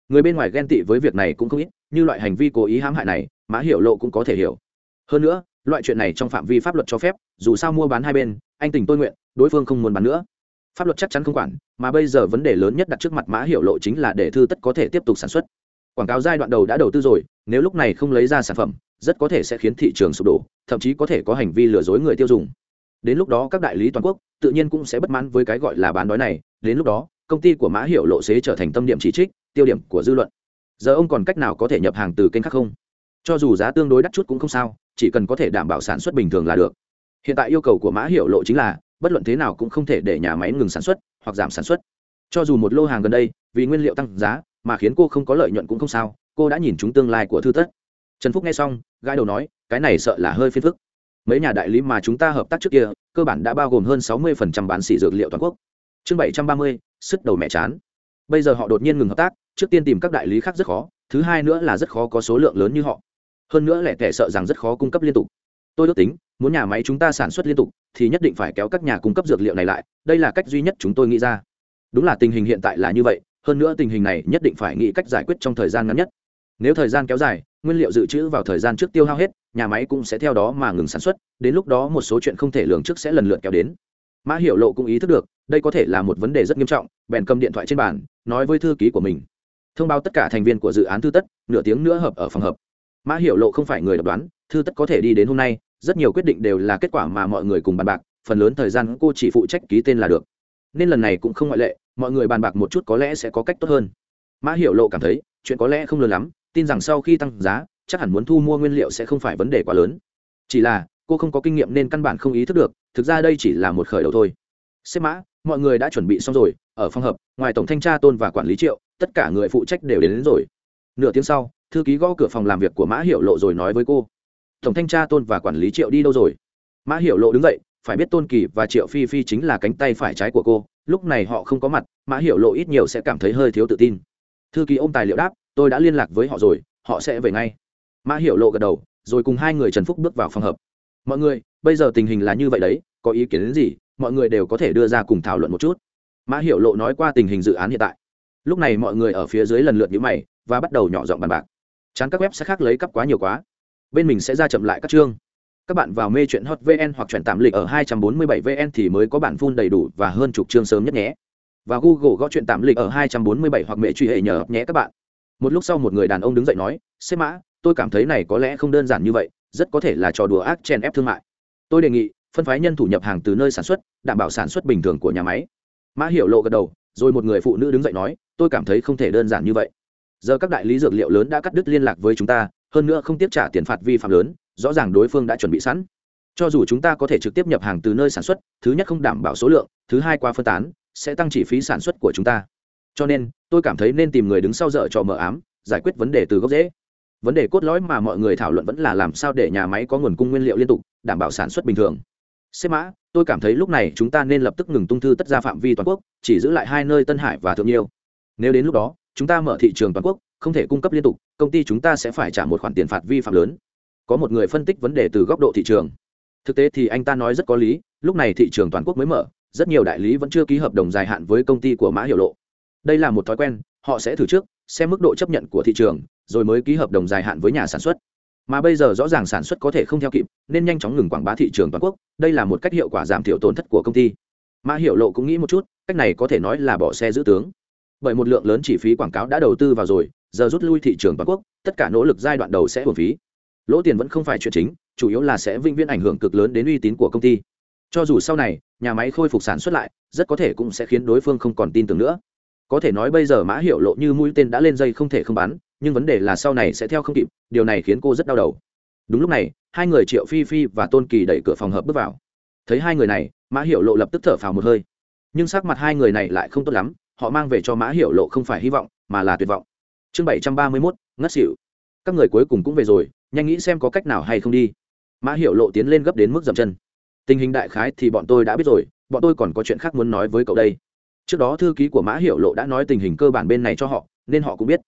Người bên ngoài ghen tị với việc này cũng không ít, như loại hành vi cố ý hãm hại này, mã hiệu lộ cũng có thể hiểu. Hơn nữa, loại chuyện này trong phạm vi pháp luật cho phép, dù sao mua bán hai bên, anh tình tôi nguyện, đối phương không muốn bán nữa. Pháp luật chắc chắn không quản, mà bây giờ vấn đề lớn nhất đặt trước mặt mã hiệu lộ chính là để thư tất có thể tiếp tục sản xuất quảng cáo giai đoạn đầu đã đầu tư rồi, nếu lúc này không lấy ra sản phẩm, rất có thể sẽ khiến thị trường sụp đổ, thậm chí có thể có hành vi lừa dối người tiêu dùng. Đến lúc đó các đại lý toàn quốc tự nhiên cũng sẽ bất mãn với cái gọi là bán đói này, đến lúc đó, công ty của mã hiệu lộ xế trở thành tâm điểm chỉ trích, tiêu điểm của dư luận. Giờ ông còn cách nào có thể nhập hàng từ kênh khác không? Cho dù giá tương đối đắt chút cũng không sao, chỉ cần có thể đảm bảo sản xuất bình thường là được. Hiện tại yêu cầu của mã hiệu lộ chính là, bất luận thế nào cũng không thể để nhà máy ngừng sản xuất hoặc giảm sản xuất. Cho dù một lô hàng gần đây, vì nguyên liệu tăng giá mà khiến cô không có lợi nhuận cũng không sao, cô đã nhìn chúng tương lai của thư tất. Trần phúc nghe xong, gãi đầu nói, cái này sợ là hơi phiền phức. Mấy nhà đại lý mà chúng ta hợp tác trước kia, cơ bản đã bao gồm hơn sáu mươi bán xỉ dược liệu toàn quốc. Chương bảy trăm ba mươi sức đầu mẹ chán. Bây giờ họ đột nhiên ngừng hợp tác, trước tiên tìm các đại lý khác rất khó, thứ hai nữa là rất khó có số lượng lớn như họ. Hơn nữa lẻ tẻ sợ rằng rất khó cung cấp liên tục. Tôi ước tính, muốn nhà máy chúng ta sản xuất liên tục, thì nhất định phải kéo các nhà cung cấp dược liệu này lại, đây là cách duy nhất chúng tôi nghĩ ra. Đúng là tình hình hiện tại là như vậy hơn nữa tình hình này nhất định phải nghĩ cách giải quyết trong thời gian ngắn nhất. Nếu thời gian kéo dài, nguyên liệu dự trữ vào thời gian trước tiêu hao hết, nhà máy cũng sẽ theo đó mà ngừng sản xuất, đến lúc đó một số chuyện không thể lường trước sẽ lần lượt kéo đến. Mã Hiểu lộ cũng ý thức được, đây có thể là một vấn đề rất nghiêm trọng, bèn cầm điện thoại trên bàn, nói với thư ký của mình. Thông báo tất cả thành viên của dự án thư tất, nửa tiếng nữa hợp ở phòng hợp mã Hiểu lộ không phải người độc đoán, thư tất có thể đi đến hôm nay, rất nhiều quyết định đều là kết quả mà mọi người cùng bàn bạc, phần lớn thời gian cô chỉ phụ trách ký tên là được nên lần này cũng không ngoại lệ mọi người bàn bạc một chút có lẽ sẽ có cách tốt hơn. Mã hiệu lộ cảm thấy chuyện có lẽ không lớn lắm tin rằng sau khi tăng giá chắc hẳn muốn thu mua nguyên liệu sẽ không phải vấn đề quá lớn. Chỉ là cô không có kinh nghiệm nên căn bản không ý thức được thực ra đây chỉ là một khởi đầu thôi. Xếp mã mọi người đã chuẩn bị xong rồi ở phòng hợp ngoài tổng thanh tra tôn và quản lý triệu tất cả người phụ trách đều đến, đến rồi. Nửa tiếng sau thư ký gõ cửa phòng làm việc của mã hiệu lộ rồi nói với cô. Tổng thanh tra tôn và quản lý triệu đi đâu rồi? Mã hiệu lộ đứng dậy phải biết tôn kỳ và triệu phi phi chính là cánh tay phải trái của cô, lúc này họ không có mặt, mã Hiểu lộ ít nhiều sẽ cảm thấy hơi thiếu tự tin. Thư ký ôm tài liệu đáp, tôi đã liên lạc với họ rồi, họ sẽ về ngay. Mã Hiểu lộ gật đầu, rồi cùng hai người trần phúc bước vào phòng hợp mọi người, bây giờ tình hình là như vậy đấy, có ý kiến đến gì, mọi người đều có thể đưa ra cùng thảo luận một chút. Mã Hiểu lộ nói qua tình hình dự án hiện tại. Lúc này mọi người ở phía dưới lần lượt nhữ mày và bắt đầu nhỏ giọng bàn bạc. Chán các web sẽ khác lấy cắp quá nhiều quá. Bên mình sẽ ra chậm lại các chương các bạn vào mê chuyện hot vn hoặc chuyển tạm lịch ở 247 vn thì mới có bản phun đầy đủ và hơn chục chương sớm nhất nhé. Và google gõ chuyện tạm lịch ở 247 hoặc mẹ truy hệ nhờ nhé các bạn. Một lúc sau một người đàn ông đứng dậy nói xếp mã, tôi cảm thấy này có lẽ không đơn giản như vậy, rất có thể là trò đùa ác chen ép thương mại. Tôi đề nghị, phân phái nhân thủ nhập hàng từ nơi sản xuất, đảm bảo sản xuất bình thường của nhà máy. Mã hiểu lộ gật đầu, rồi một người phụ nữ đứng dậy nói, tôi cảm thấy không thể đơn giản như vậy. Giờ các đại lý dược liệu lớn đã cắt đứt liên lạc với chúng ta, hơn nữa không tiếp trả tiền phạt vi phạm lớn rõ ràng đối phương đã chuẩn bị sẵn. Cho dù chúng ta có thể trực tiếp nhập hàng từ nơi sản xuất, thứ nhất không đảm bảo số lượng, thứ hai qua phân tán, sẽ tăng chi phí sản xuất của chúng ta. Cho nên, tôi cảm thấy nên tìm người đứng sau dở trò mờ ám, giải quyết vấn đề từ gốc rễ. Vấn đề cốt lõi mà mọi người thảo luận vẫn là làm sao để nhà máy có nguồn cung nguyên liệu liên tục, đảm bảo sản xuất bình thường. Xếp mã, tôi cảm thấy lúc này chúng ta nên lập tức ngừng tung thư tất ra phạm vi toàn quốc, chỉ giữ lại hai nơi tân hải và thượng nhiêu nếu đến lúc đó, chúng ta mở thị trường toàn quốc, không thể cung cấp liên tục, công ty chúng ta sẽ phải trả một khoản tiền phạt vi phạm lớn có một người phân tích vấn đề từ góc độ thị trường. Thực tế thì anh ta nói rất có lý, lúc này thị trường toàn quốc mới mở, rất nhiều đại lý vẫn chưa ký hợp đồng dài hạn với công ty của mã hiệu lộ. Đây là một thói quen, họ sẽ thử trước, xem mức độ chấp nhận của thị trường, rồi mới ký hợp đồng dài hạn với nhà sản xuất. Mà bây giờ rõ ràng sản xuất có thể không theo kịp, nên nhanh chóng ngừng quảng bá thị trường toàn quốc, đây là một cách hiệu quả giảm thiểu tổn thất của công ty. Mã hiệu lộ cũng nghĩ một chút, cách này có thể nói là bỏ xe giữ tướng. Bởi một lượng lớn chi phí quảng cáo đã đầu tư vào rồi, giờ rút lui thị trường toàn quốc, tất cả nỗ lực giai đoạn đầu sẽ hồn phí lỗ tiền vẫn không phải chuyện chính, chủ yếu là sẽ vĩnh viễn ảnh hưởng cực lớn đến uy tín của công ty. Cho dù sau này, nhà máy khôi phục sản xuất lại, rất có thể cũng sẽ khiến đối phương không còn tin tưởng nữa. Có thể nói bây giờ mã hiệu lộ như mũi tên đã lên dây không thể không bắn, nhưng vấn đề là sau này sẽ theo không kịp, điều này khiến cô rất đau đầu. Đúng lúc này, hai người triệu phi phi và tôn kỳ đẩy cửa phòng hợp bước vào. Thấy hai người này, mã hiệu lộ lập tức thở phào một hơi. Nhưng sắc mặt hai người này lại không tốt lắm, họ mang về cho mã hiệu lộ không phải hy vọng, mà là tuyệt vọng. Chương bảy trăm ba mươi mốt, ngất xỉu. Các người cuối cùng cũng về rồi nhanh nghĩ xem có cách nào hay không đi. Mã hiệu lộ tiến lên gấp đến mức dậm chân. Tình hình đại khái thì bọn tôi đã biết rồi, bọn tôi còn có chuyện khác muốn nói với cậu đây. Trước đó thư ký của mã hiệu lộ đã nói tình hình cơ bản bên này cho họ, nên họ cũng biết.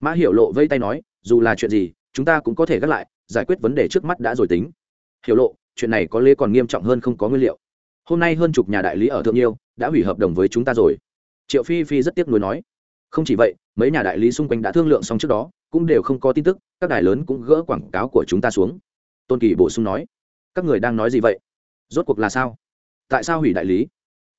Mã hiệu lộ vây tay nói, dù là chuyện gì, chúng ta cũng có thể gác lại, giải quyết vấn đề trước mắt đã rồi tính. Hiểu lộ, chuyện này có lẽ còn nghiêm trọng hơn không có nguyên liệu. Hôm nay hơn chục nhà đại lý ở thượng nhiêu đã hủy hợp đồng với chúng ta rồi. Triệu phi phi rất tiếc nuối nói, không chỉ vậy, mấy nhà đại lý xung quanh đã thương lượng xong trước đó cũng đều không có tin tức, các đài lớn cũng gỡ quảng cáo của chúng ta xuống. Tôn kỳ bổ sung nói, các người đang nói gì vậy? Rốt cuộc là sao? Tại sao hủy đại lý?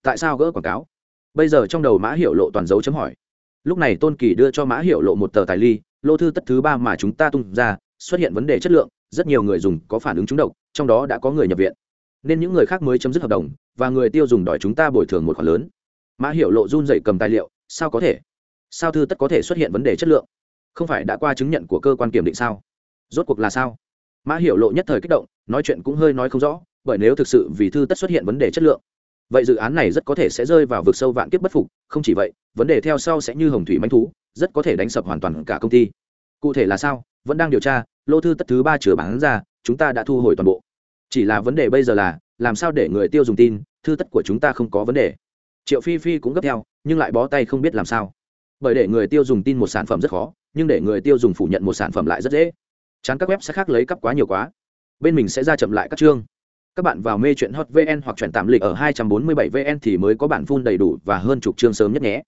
Tại sao gỡ quảng cáo? Bây giờ trong đầu mã hiệu lộ toàn dấu chấm hỏi. Lúc này tôn kỳ đưa cho mã hiệu lộ một tờ tài ly, lô thư tất thứ ba mà chúng ta tung ra, xuất hiện vấn đề chất lượng, rất nhiều người dùng có phản ứng trúng độc, trong đó đã có người nhập viện. Nên những người khác mới chấm dứt hợp đồng, và người tiêu dùng đòi chúng ta bồi thường một khoản lớn. Mã hiệu lộ run dậy cầm tài liệu, sao có thể? Sao thư tất có thể xuất hiện vấn đề chất lượng? Không phải đã qua chứng nhận của cơ quan kiểm định sao? Rốt cuộc là sao? Mã hiểu lộ nhất thời kích động, nói chuyện cũng hơi nói không rõ, bởi nếu thực sự vì thư tất xuất hiện vấn đề chất lượng, vậy dự án này rất có thể sẽ rơi vào vực sâu vạn kiếp bất phục. Không chỉ vậy, vấn đề theo sau sẽ như hồng thủy manh thú, rất có thể đánh sập hoàn toàn cả công ty. Cụ thể là sao? Vẫn đang điều tra, lô thư tất thứ ba chứa bán ra, chúng ta đã thu hồi toàn bộ. Chỉ là vấn đề bây giờ là, làm sao để người tiêu dùng tin, thư tất của chúng ta không có vấn đề. Triệu phi phi cũng gấp theo, nhưng lại bó tay không biết làm sao. Bởi để người tiêu dùng tin một sản phẩm rất khó nhưng để người tiêu dùng phủ nhận một sản phẩm lại rất dễ. Chán các web sẽ khác lấy cắp quá nhiều quá. Bên mình sẽ ra chậm lại các chương. Các bạn vào mê chuyện hot vn hoặc chuyển tạm lịch ở 247 vn thì mới có bản phun đầy đủ và hơn chục chương sớm nhất nhé.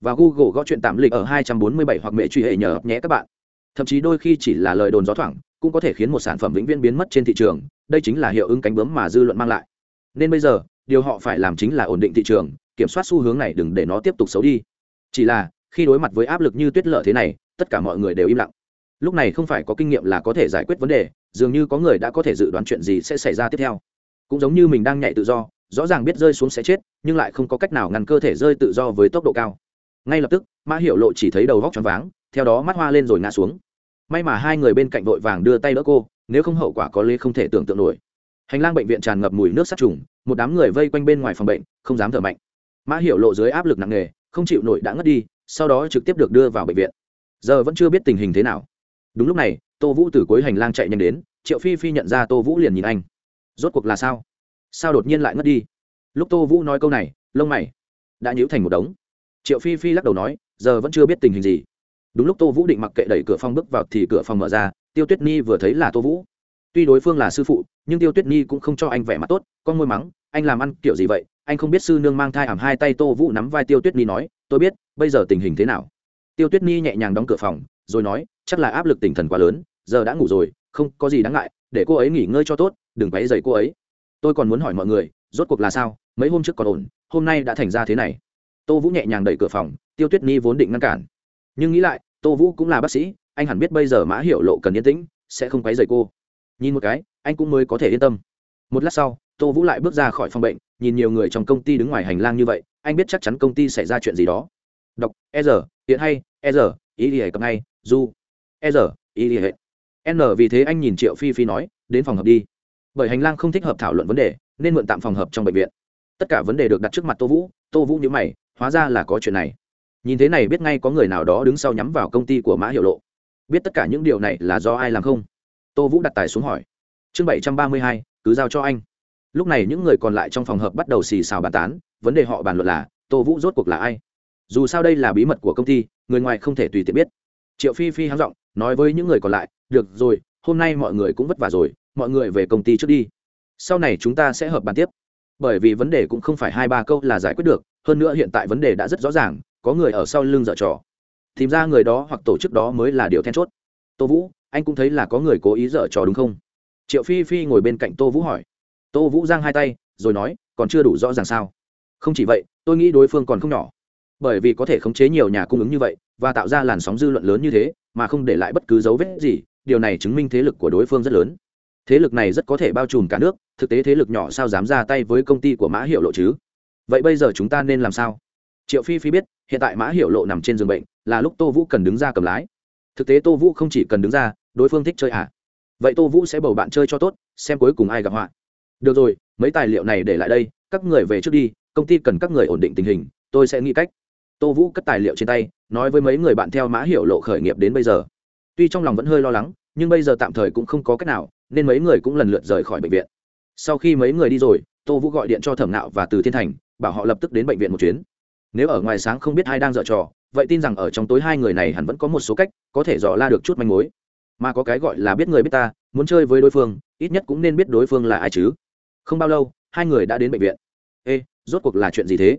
Và google gõ chuyện tạm lịch ở 247 hoặc mẹ truy hệ nhờ nhé các bạn. Thậm chí đôi khi chỉ là lời đồn gió thoảng, cũng có thể khiến một sản phẩm vĩnh viễn biến mất trên thị trường. Đây chính là hiệu ứng cánh bướm mà dư luận mang lại. Nên bây giờ, điều họ phải làm chính là ổn định thị trường, kiểm soát xu hướng này đừng để nó tiếp tục xấu đi. Chỉ là khi đối mặt với áp lực như tuyết lở thế này, tất cả mọi người đều im lặng. Lúc này không phải có kinh nghiệm là có thể giải quyết vấn đề, dường như có người đã có thể dự đoán chuyện gì sẽ xảy ra tiếp theo. Cũng giống như mình đang nhảy tự do, rõ ràng biết rơi xuống sẽ chết, nhưng lại không có cách nào ngăn cơ thể rơi tự do với tốc độ cao. Ngay lập tức, mã hiệu lộ chỉ thấy đầu vóc tròn váng, theo đó mắt hoa lên rồi ngã xuống. May mà hai người bên cạnh vội vàng đưa tay đỡ cô, nếu không hậu quả có lẽ không thể tưởng tượng nổi. Hành lang bệnh viện tràn ngập mùi nước sát trùng, một đám người vây quanh bên ngoài phòng bệnh, không dám thở mạnh. Mã hiệu lộ dưới áp lực nặng nề không chịu nổi đã ngất đi, sau đó trực tiếp được đưa vào bệnh viện. Giờ vẫn chưa biết tình hình thế nào. Đúng lúc này, tô vũ từ cuối hành lang chạy nhanh đến, triệu phi phi nhận ra tô vũ liền nhìn anh. Rốt cuộc là sao? Sao đột nhiên lại ngất đi? Lúc tô vũ nói câu này, lông mày đã nhíu thành một đống. Triệu phi phi lắc đầu nói, giờ vẫn chưa biết tình hình gì. Đúng lúc tô vũ định mặc kệ đẩy cửa phòng bước vào thì cửa phòng mở ra, tiêu tuyết nhi vừa thấy là tô vũ. Tuy đối phương là sư phụ, nhưng tiêu tuyết nhi cũng không cho anh vẻ mặt tốt, con môi mắng, anh làm ăn kiểu gì vậy? Anh không biết sư nương mang thai ảm hai tay tô vũ nắm vai tiêu tuyết nhi nói, tôi biết, bây giờ tình hình thế nào? Tiêu tuyết nhi nhẹ nhàng đóng cửa phòng, rồi nói, chắc là áp lực tinh thần quá lớn, giờ đã ngủ rồi, không có gì đáng ngại, để cô ấy nghỉ ngơi cho tốt, đừng quấy dày cô ấy. Tôi còn muốn hỏi mọi người, rốt cuộc là sao? Mấy hôm trước còn ổn, hôm nay đã thành ra thế này. Tô vũ nhẹ nhàng đẩy cửa phòng, tiêu tuyết nhi vốn định ngăn cản. Nhưng nghĩ lại, tô vũ cũng là bác sĩ, anh hẳn biết bây giờ mã hiệu lộ cần yên tĩnh, sẽ không quấy dày cô. Nhìn một cái, anh cũng mới có thể yên tâm. Một lát sau, tô vũ lại bước ra khỏi phòng bệnh nhìn nhiều người trong công ty đứng ngoài hành lang như vậy, anh biết chắc chắn công ty xảy ra chuyện gì đó. Đọc e r hiện hay e r ý đi hệ ngay, du e r ý đi hệ n vì thế anh nhìn triệu phi phi nói, đến phòng hợp đi. Bởi hành lang không thích hợp thảo luận vấn đề, nên mượn tạm phòng hợp trong bệnh viện. Tất cả vấn đề được đặt trước mặt tô vũ tô vũ nhớ mày, hóa ra là có chuyện này. Nhìn thế này biết ngay có người nào đó đứng sau nhắm vào công ty của mã hiệu lộ. Biết tất cả những điều này là do ai làm không? Tô vũ đặt tài xuống hỏi. Chương bảy trăm ba mươi hai, cứ giao cho anh lúc này những người còn lại trong phòng hợp bắt đầu xì xào bàn tán, vấn đề họ bàn luận là, tô vũ rốt cuộc là ai? Dù sao đây là bí mật của công ty, người ngoài không thể tùy tiện biết. Triệu phi phi háng r nói với những người còn lại, được rồi, hôm nay mọi người cũng vất vả rồi, mọi người về công ty trước đi. Sau này chúng ta sẽ hợp bàn tiếp. Bởi vì vấn đề cũng không phải hai ba câu là giải quyết được, hơn nữa hiện tại vấn đề đã rất rõ ràng, có người ở sau lưng dở trò. Tìm ra người đó hoặc tổ chức đó mới là điều then chốt. Tô vũ, anh cũng thấy là có người cố ý dở trò đúng không? Triệu phi phi ngồi bên cạnh tô vũ hỏi tô vũ giang hai tay, rồi nói, còn chưa đủ rõ ràng sao? Không chỉ vậy, tôi nghĩ đối phương còn không nhỏ. Bởi vì có thể khống chế nhiều nhà cung ứng như vậy, và tạo ra làn sóng dư luận lớn như thế, mà không để lại bất cứ dấu vết gì, điều này chứng minh thế lực của đối phương rất lớn. Thế lực này rất có thể bao trùm cả nước, thực tế thế lực nhỏ sao dám ra tay với công ty của mã hiệu lộ chứ? Vậy bây giờ chúng ta nên làm sao? Triệu phi phi biết, hiện tại mã hiệu lộ nằm trên giường bệnh, là lúc tô vũ cần đứng ra cầm lái. Thực tế tô vũ không chỉ cần đứng ra, đối phương thích chơi à? Vậy tô vũ sẽ bầu bạn chơi cho tốt, xem cuối cùng ai gặp họa được rồi, mấy tài liệu này để lại đây, các người về trước đi, công ty cần các người ổn định tình hình, tôi sẽ nghĩ cách. Tô vũ cất tài liệu trên tay, nói với mấy người bạn theo mã hiểu lộ khởi nghiệp đến bây giờ. Tuy trong lòng vẫn hơi lo lắng, nhưng bây giờ tạm thời cũng không có cách nào, nên mấy người cũng lần lượt rời khỏi bệnh viện. Sau khi mấy người đi rồi, tô vũ gọi điện cho thẩm nạo và từ thiên thành, bảo họ lập tức đến bệnh viện một chuyến. Nếu ở ngoài sáng không biết ai đang dở trò, vậy tin rằng ở trong tối hai người này hẳn vẫn có một số cách, có thể dò la được chút manh mối. Mà có cái gọi là biết người biết ta, muốn chơi với đối phương, ít nhất cũng nên biết đối phương là ai chứ không bao lâu, hai người đã đến bệnh viện. Ê, rốt cuộc là chuyện gì thế?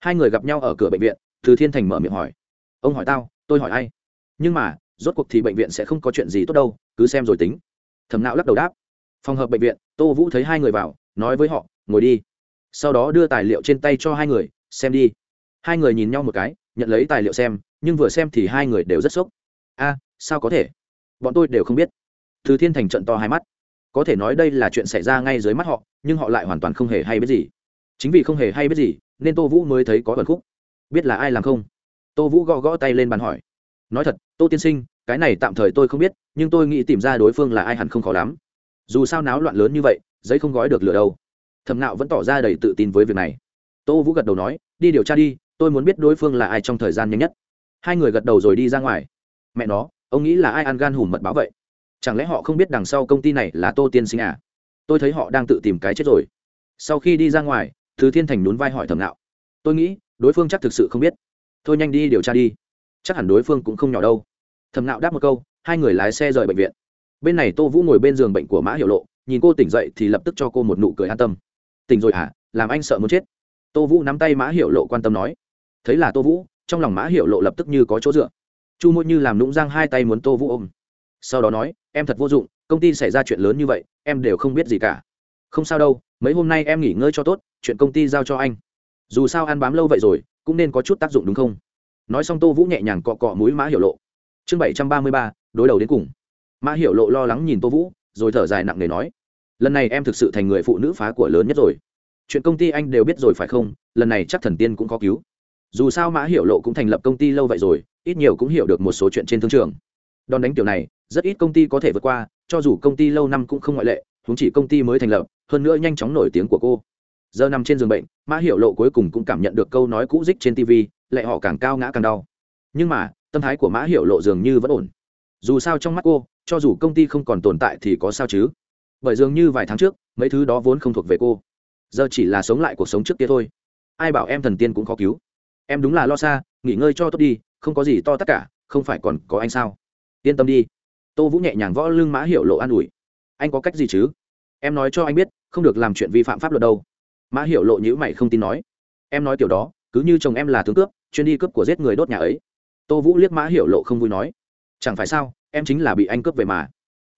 Hai người gặp nhau ở cửa bệnh viện, từ thiên thành mở miệng hỏi. Ông hỏi tao, tôi hỏi ai? Nhưng mà, rốt cuộc thì bệnh viện sẽ không có chuyện gì tốt đâu, cứ xem rồi tính. Thầm não lắc đầu đáp. Phòng hợp bệnh viện, tô vũ thấy hai người vào, nói với họ, ngồi đi. Sau đó đưa tài liệu trên tay cho hai người, xem đi. Hai người nhìn nhau một cái, nhận lấy tài liệu xem, nhưng vừa xem thì hai người đều rất sốc. A, sao có thể? Bọn tôi đều không biết. Từ thiên thành trận to hai mắt. Có thể nói đây là chuyện xảy ra ngay dưới mắt họ nhưng họ lại hoàn toàn không hề hay biết gì. Chính vì không hề hay biết gì, nên tô vũ mới thấy có ẩn khúc. Biết là ai làm không? Tô vũ gõ gõ tay lên bàn hỏi. Nói thật, tô tiên sinh, cái này tạm thời tôi không biết, nhưng tôi nghĩ tìm ra đối phương là ai hẳn không khó lắm. Dù sao náo loạn lớn như vậy, giấy không gói được lửa đâu. Thầm nạo vẫn tỏ ra đầy tự tin với việc này. Tô vũ gật đầu nói, đi điều tra đi, tôi muốn biết đối phương là ai trong thời gian nhanh nhất. Hai người gật đầu rồi đi ra ngoài. Mẹ nó, ông nghĩ là ai ăn gan hùm mật báo vậy? Chẳng lẽ họ không biết đằng sau công ty này là tô tiên sinh à? Tôi thấy họ đang tự tìm cái chết rồi. Sau khi đi ra ngoài, thứ thiên thành nhún vai hỏi thầm nạo tôi nghĩ, đối phương chắc thực sự không biết. Thôi nhanh đi điều tra đi. Chắc hẳn đối phương cũng không nhỏ đâu. Thầm nạo đáp một câu, hai người lái xe rời bệnh viện. Bên này tô vũ ngồi bên giường bệnh của mã hiệu lộ, nhìn cô tỉnh dậy thì lập tức cho cô một nụ cười an tâm. Tỉnh rồi hả? Làm anh sợ muốn chết. Tô vũ nắm tay mã hiệu lộ quan tâm nói. Thấy là tô vũ, trong lòng mã hiệu lộ lập tức như có chỗ dựa. Chu môi như làm nũng giang hai tay muốn tô vũ ôm. Sau đó nói, em thật vô dụng công ty xảy ra chuyện lớn như vậy, em đều không biết gì cả. Không sao đâu, mấy hôm nay em nghỉ ngơi cho tốt, chuyện công ty giao cho anh. Dù sao ăn bám lâu vậy rồi, cũng nên có chút tác dụng đúng không? Nói xong tô vũ nhẹ nhàng cọ cọ mũi mã hiểu lộ. Chương bảy trăm ba mươi ba, đối đầu đến cùng. Mã hiểu lộ lo lắng nhìn tô vũ, rồi thở dài nặng nề nói, lần này em thực sự thành người phụ nữ phá của lớn nhất rồi. Chuyện công ty anh đều biết rồi phải không? Lần này chắc thần tiên cũng có cứu. Dù sao mã hiểu lộ cũng thành lập công ty lâu vậy rồi, ít nhiều cũng hiểu được một số chuyện trên thương trường. Đòn đánh kiểu này rất ít công ty có thể vượt qua, cho dù công ty lâu năm cũng không ngoại lệ, huống chỉ công ty mới thành lập, hơn nữa nhanh chóng nổi tiếng của cô. Giờ nằm trên giường bệnh, mã hiểu lộ cuối cùng cũng cảm nhận được câu nói cũ dích trên tv lại họ càng cao ngã càng đau. Nhưng mà, tâm thái của mã hiểu lộ dường như vẫn ổn. Dù sao trong mắt cô, cho dù công ty không còn tồn tại thì có sao chứ? Bởi dường như vài tháng trước, mấy thứ đó vốn không thuộc về cô. Giờ chỉ là sống lại cuộc sống trước kia thôi. Ai bảo em thần tiên cũng khó cứu. Em đúng là lo xa, nghỉ ngơi cho tốt đi, không có gì to tất cả, không phải còn có anh sao? Yên tâm đi tô vũ nhẹ nhàng võ lưng mã hiểu lộ an ủi. Anh có cách gì chứ? Em nói cho anh biết, không được làm chuyện vi phạm pháp luật đâu. Mã hiểu lộ nhữ mày không tin nói. Em nói kiểu đó, cứ như chồng em là tướng cướp, chuyên đi cướp của giết người đốt nhà ấy. Tô vũ liếc mã hiểu lộ không vui nói. Chẳng phải sao, em chính là bị anh cướp về mà.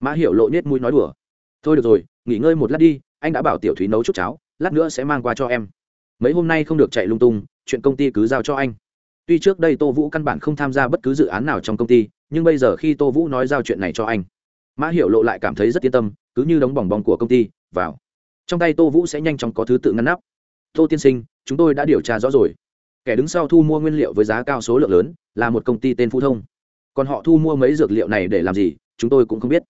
Mã hiểu lộ nhét mũi nói đùa. Thôi được rồi, nghỉ ngơi một lát đi, anh đã bảo tiểu thúy nấu chút cháo, lát nữa sẽ mang qua cho em. Mấy hôm nay không được chạy lung tung, chuyện công ty cứ giao cho anh. Tuy trước đây tô vũ căn bản không tham gia bất cứ dự án nào trong công ty nhưng bây giờ khi tô vũ nói giao chuyện này cho anh, mã hiểu lộ lại cảm thấy rất yên tâm, cứ như đóng bỏng bong của công ty, vào. Trong tay tô vũ sẽ nhanh chóng có thứ tự ngăn nắp. Tô tiên sinh, chúng tôi đã điều tra rõ rồi. Kẻ đứng sau thu mua nguyên liệu với giá cao số lượng lớn, là một công ty tên phú thông. Còn họ thu mua mấy dược liệu này để làm gì, chúng tôi cũng không biết.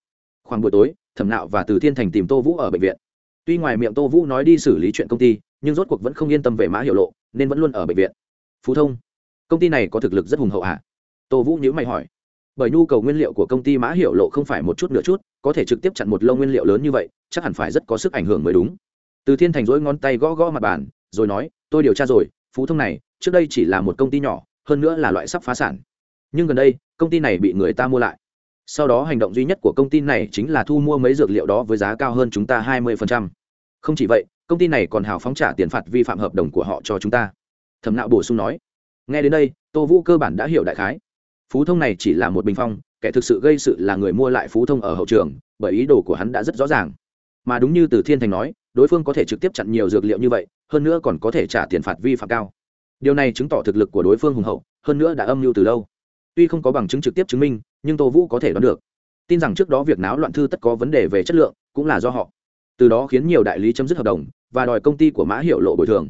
Khoảng buổi tối, thẩm nạo và từ thiên thành tìm tô vũ ở bệnh viện. Tuy ngoài miệng tô vũ nói đi xử lý chuyện công ty, nhưng rốt cuộc vẫn không yên tâm về mã hiệu lộ, nên vẫn luôn ở bệnh viện. Phú thông, công ty này có thực lực rất hùng hậu à tô vũ nhữ mày hỏi bởi nhu cầu nguyên liệu của công ty mã hiệu lộ không phải một chút nửa chút, có thể trực tiếp chặn một lô nguyên liệu lớn như vậy, chắc hẳn phải rất có sức ảnh hưởng mới đúng. Từ thiên thành dối ngón tay gõ gõ mặt bàn, rồi nói, tôi điều tra rồi, phú thông này, trước đây chỉ là một công ty nhỏ, hơn nữa là loại sắp phá sản. Nhưng gần đây, công ty này bị người ta mua lại. Sau đó hành động duy nhất của công ty này chính là thu mua mấy dược liệu đó với giá cao hơn chúng ta hai mươi không chỉ vậy, công ty này còn hào phóng trả tiền phạt vi phạm hợp đồng của họ cho chúng ta. Thẩm nạo bổ sung nói. Nghe đến đây, tô vũ cơ bản đã hiểu đại khái phú thông này chỉ là một bình phong, kẻ thực sự gây sự là người mua lại phú thông ở hậu trường, bởi ý đồ của hắn đã rất rõ ràng. Mà đúng như từ thiên thành nói, đối phương có thể trực tiếp chặn nhiều dược liệu như vậy, hơn nữa còn có thể trả tiền phạt vi phạm cao. Điều này chứng tỏ thực lực của đối phương hùng hậu, hơn nữa đã âm mưu từ lâu. Tuy không có bằng chứng trực tiếp chứng minh, nhưng tô vũ có thể đoán được. Tin rằng trước đó việc náo loạn thư tất có vấn đề về chất lượng, cũng là do họ. Từ đó khiến nhiều đại lý chấm dứt hợp đồng, và đòi công ty của mã hiệu lộ bồi thường.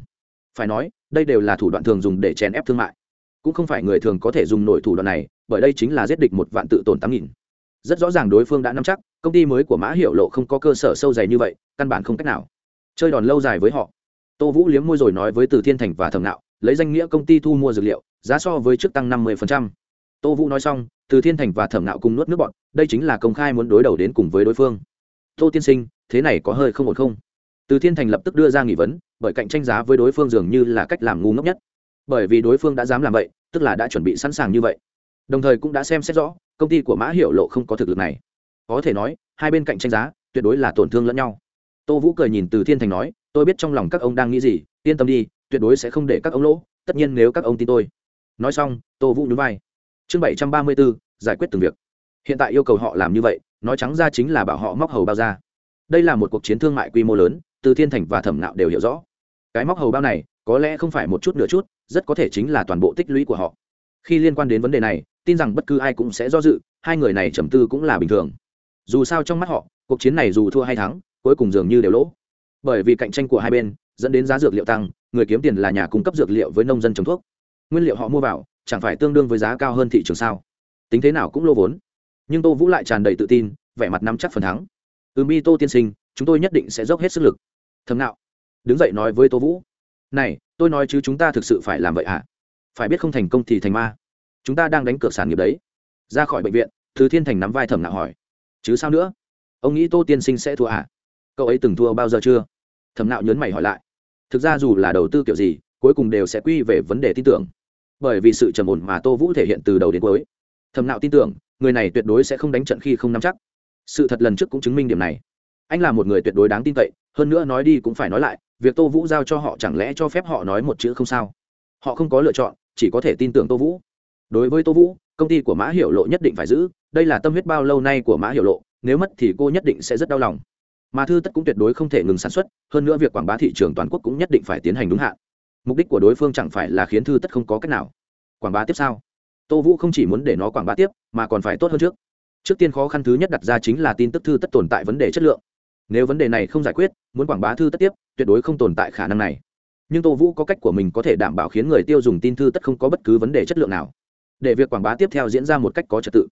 Phải nói, đây đều là thủ đoạn thường dùng để chèn ép thương mại. Cũng không phải người thường có thể dùng nổi thủ đoạn này bởi đây chính là giết địch một vạn tự tổn tám nghìn. Rất rõ ràng đối phương đã nắm chắc, công ty mới của mã hiệu lộ không có cơ sở sâu dày như vậy, căn bản không cách nào. Chơi đòn lâu dài với họ. Tô vũ liếm môi rồi nói với từ thiên thành và thẩm nạo, lấy danh nghĩa công ty thu mua dược liệu, giá so với trước tăng năm mươi tô vũ nói xong, từ thiên thành và thẩm nạo cùng nuốt nước bọn đây chính là công khai muốn đối đầu đến cùng với đối phương. Tô tiên sinh, thế này có hơi không ổn không? Từ thiên thành lập tức đưa ra nghỉ vấn, bởi cạnh tranh giá với đối phương dường như là cách làm ngu ngốc nhất. Bởi vì đối phương đã dám làm vậy, tức là đã chuẩn bị sẵn sàng như vậy đồng thời cũng đã xem xét rõ, công ty của mã hiệu lộ không có thực lực này. Có thể nói, hai bên cạnh tranh giá, tuyệt đối là tổn thương lẫn nhau. Tô vũ cười nhìn từ thiên thành nói, tôi biết trong lòng các ông đang nghĩ gì, yên tâm đi, tuyệt đối sẽ không để các ông lỗ, tất nhiên nếu các ông tin tôi. Nói xong, tô vũ nhún vai. Chương bảy trăm ba mươi bốn giải quyết từng việc. Hiện tại yêu cầu họ làm như vậy, nói trắng ra chính là bảo họ móc hầu bao ra. Đây là một cuộc chiến thương mại quy mô lớn, từ thiên thành và thẩm nạo đều hiểu rõ. Cái móc hầu bao này, có lẽ không phải một chút nửa chút, rất có thể chính là toàn bộ tích lũy của họ. Khi liên quan đến vấn đề này tin rằng bất cứ ai cũng sẽ do dự, hai người này trầm tư cũng là bình thường. Dù sao trong mắt họ, cuộc chiến này dù thua hay thắng, cuối cùng dường như đều lỗ. Bởi vì cạnh tranh của hai bên dẫn đến giá dược liệu tăng, người kiếm tiền là nhà cung cấp dược liệu với nông dân trồng thuốc. Nguyên liệu họ mua vào, chẳng phải tương đương với giá cao hơn thị trường sao? Tính thế nào cũng lô vốn. Nhưng tô vũ lại tràn đầy tự tin, vẻ mặt nắm chắc phần thắng. Ừ mi tô tiên sinh, chúng tôi nhất định sẽ dốc hết sức lực. Thầm nạo đứng dậy nói với tô vũ. Này, tôi nói chứ chúng ta thực sự phải làm vậy à? phải biết không thành công thì thành ma chúng ta đang đánh cược sản nghiệp đấy. Ra khỏi bệnh viện thứ thiên thành nắm vai thẩm nạo hỏi. Chứ sao nữa? Ông nghĩ tô tiên sinh sẽ thua à? Cậu ấy từng thua bao giờ chưa? Thẩm nạo nhớn mày hỏi lại. Thực ra dù là đầu tư kiểu gì, cuối cùng đều sẽ quy về vấn đề tin tưởng. Bởi vì sự trầm ổn mà tô vũ thể hiện từ đầu đến cuối. Thẩm nạo tin tưởng, người này tuyệt đối sẽ không đánh trận khi không nắm chắc. Sự thật lần trước cũng chứng minh điểm này. Anh là một người tuyệt đối đáng tin cậy, hơn nữa nói đi cũng phải nói lại, việc tô vũ giao cho họ chẳng lẽ cho phép họ nói một chữ không sao? Họ không có lựa chọn, chỉ có thể tin tưởng tô vũ đối với tô vũ, công ty của mã hiểu lộ nhất định phải giữ, đây là tâm huyết bao lâu nay của mã hiểu lộ, nếu mất thì cô nhất định sẽ rất đau lòng. Mà thư tất cũng tuyệt đối không thể ngừng sản xuất, hơn nữa việc quảng bá thị trường toàn quốc cũng nhất định phải tiến hành đúng hạn. Mục đích của đối phương chẳng phải là khiến thư tất không có cách nào. Quảng bá tiếp sao? Tô vũ không chỉ muốn để nó quảng bá tiếp, mà còn phải tốt hơn trước. Trước tiên khó khăn thứ nhất đặt ra chính là tin tức thư tất tồn tại vấn đề chất lượng. Nếu vấn đề này không giải quyết, muốn quảng bá thư tất tiếp, tuyệt đối không tồn tại khả năng này. Nhưng tô vũ có cách của mình có thể đảm bảo khiến người tiêu dùng tin thư tất không có bất cứ vấn đề chất lượng nào để việc quảng bá tiếp theo diễn ra một cách có trật tự.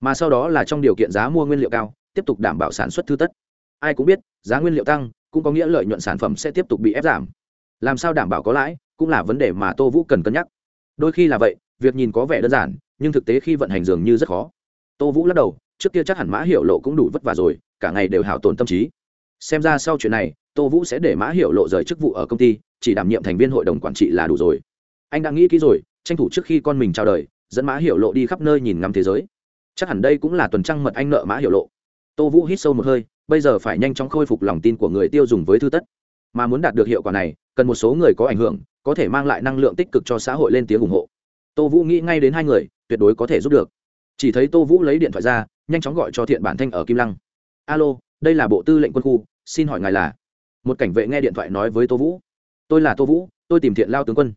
Mà sau đó là trong điều kiện giá mua nguyên liệu cao, tiếp tục đảm bảo sản xuất thư tất. Ai cũng biết, giá nguyên liệu tăng cũng có nghĩa lợi nhuận sản phẩm sẽ tiếp tục bị ép giảm. Làm sao đảm bảo có lãi cũng là vấn đề mà tô vũ cần cân nhắc. Đôi khi là vậy, việc nhìn có vẻ đơn giản, nhưng thực tế khi vận hành dường như rất khó. Tô vũ lắc đầu, trước kia chắc hẳn mã hiệu lộ cũng đủ vất vả rồi, cả ngày đều hảo tổn tâm trí. Xem ra sau chuyện này, tô vũ sẽ để mã hiệu lộ rời chức vụ ở công ty, chỉ đảm nhiệm thành viên hội đồng quản trị là đủ rồi. Anh đã nghĩ kỹ rồi, tranh thủ trước khi con mình chào đời dẫn mã hiệu lộ đi khắp nơi nhìn ngắm thế giới. Chắc hẳn đây cũng là tuần trăng mật anh nợ mã hiệu lộ. Tô vũ hít sâu một hơi, bây giờ phải nhanh chóng khôi phục lòng tin của người tiêu dùng với thư tất. Mà muốn đạt được hiệu quả này, cần một số người có ảnh hưởng, có thể mang lại năng lượng tích cực cho xã hội lên tiếng ủng hộ. Tô vũ nghĩ ngay đến hai người, tuyệt đối có thể giúp được. Chỉ thấy tô vũ lấy điện thoại ra, nhanh chóng gọi cho thiện bản thanh ở kim lăng. Alo, đây là bộ tư lệnh quân khu, xin hỏi ngài là một cảnh vệ nghe điện thoại nói với tô vũ. Tôi là tô vũ, tôi tìm thiện lao tướng quân.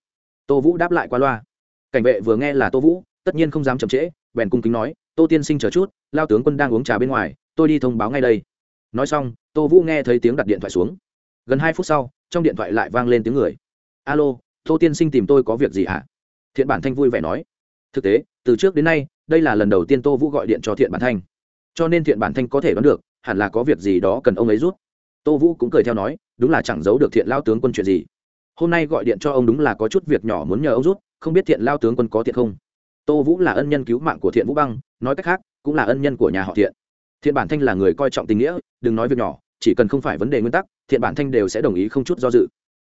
Tô vũ đáp lại qua loa cảnh vệ vừa nghe là tô vũ, tất nhiên không dám chậm trễ, bèn cung kính nói, tô tiên sinh chờ chút, lao tướng quân đang uống trà bên ngoài, tôi đi thông báo ngay đây. Nói xong, tô vũ nghe thấy tiếng đặt điện thoại xuống. Gần hai phút sau, trong điện thoại lại vang lên tiếng người. Alo, tô tiên sinh tìm tôi có việc gì hả? À? thiện bản thanh vui vẻ nói. Thực tế, từ trước đến nay, đây là lần đầu tiên tô vũ gọi điện cho thiện bản thanh. Cho nên thiện bản thanh có thể đoán được, hẳn là có việc gì đó cần ông ấy rút tô vũ cũng cười theo nói, đúng là chẳng giấu được thiện lao tướng quân chuyện gì. Hôm nay gọi điện cho ông đúng là có chút việc nhỏ muốn nhờ ông rút không biết thiện lao tướng quân có thiện không? Tô vũ là ân nhân cứu mạng của thiện vũ băng, nói cách khác, cũng là ân nhân của nhà họ thiện. Thiện bản thanh là người coi trọng tình nghĩa, đừng nói việc nhỏ, chỉ cần không phải vấn đề nguyên tắc, thiện bản thanh đều sẽ đồng ý không chút do dự.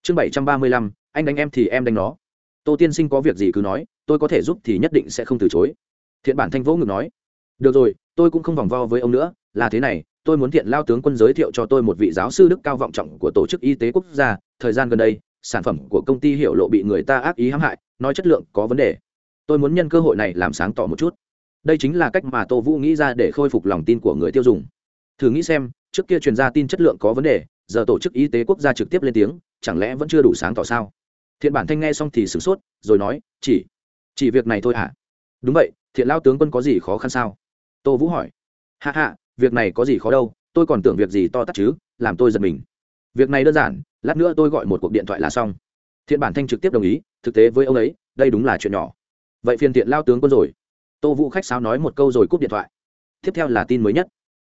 Chương bảy trăm ba mươi lăm, anh đánh em thì em đánh nó. Tô tiên sinh có việc gì cứ nói, tôi có thể giúp thì nhất định sẽ không từ chối. Thiện bản thanh vỗ ngực nói. Được rồi, tôi cũng không vòng vo với ông nữa, là thế này, tôi muốn thiện lao tướng quân giới thiệu cho tôi một vị giáo sư đức cao vọng trọng của tổ chức y tế quốc gia. Thời gian gần đây, sản phẩm của công ty hiệu lộ bị người ta ác ý hãm hại nói chất lượng có vấn đề. Tôi muốn nhân cơ hội này làm sáng tỏ một chút. Đây chính là cách mà tô vũ nghĩ ra để khôi phục lòng tin của người tiêu dùng. Thử nghĩ xem, trước kia truyền ra tin chất lượng có vấn đề, giờ tổ chức y tế quốc gia trực tiếp lên tiếng, chẳng lẽ vẫn chưa đủ sáng tỏ sao? Thiện bản thanh nghe xong thì sửng sốt, rồi nói, chỉ chỉ việc này thôi hả? Đúng vậy, thiện lao tướng quân có gì khó khăn sao? Tô vũ hỏi. Hạ hạ việc này có gì khó đâu, tôi còn tưởng việc gì to tắt chứ, làm tôi giật mình. Việc này đơn giản, lát nữa tôi gọi một cuộc điện thoại là xong. Thiện bản thanh trực tiếp đồng ý thực tế với ông ấy, đây đúng là chuyện nhỏ. Vậy phiền tiện lao tướng quân rồi. Tô vũ khách sáo nói một câu rồi cúp điện thoại. Tiếp theo là tin mới nhất.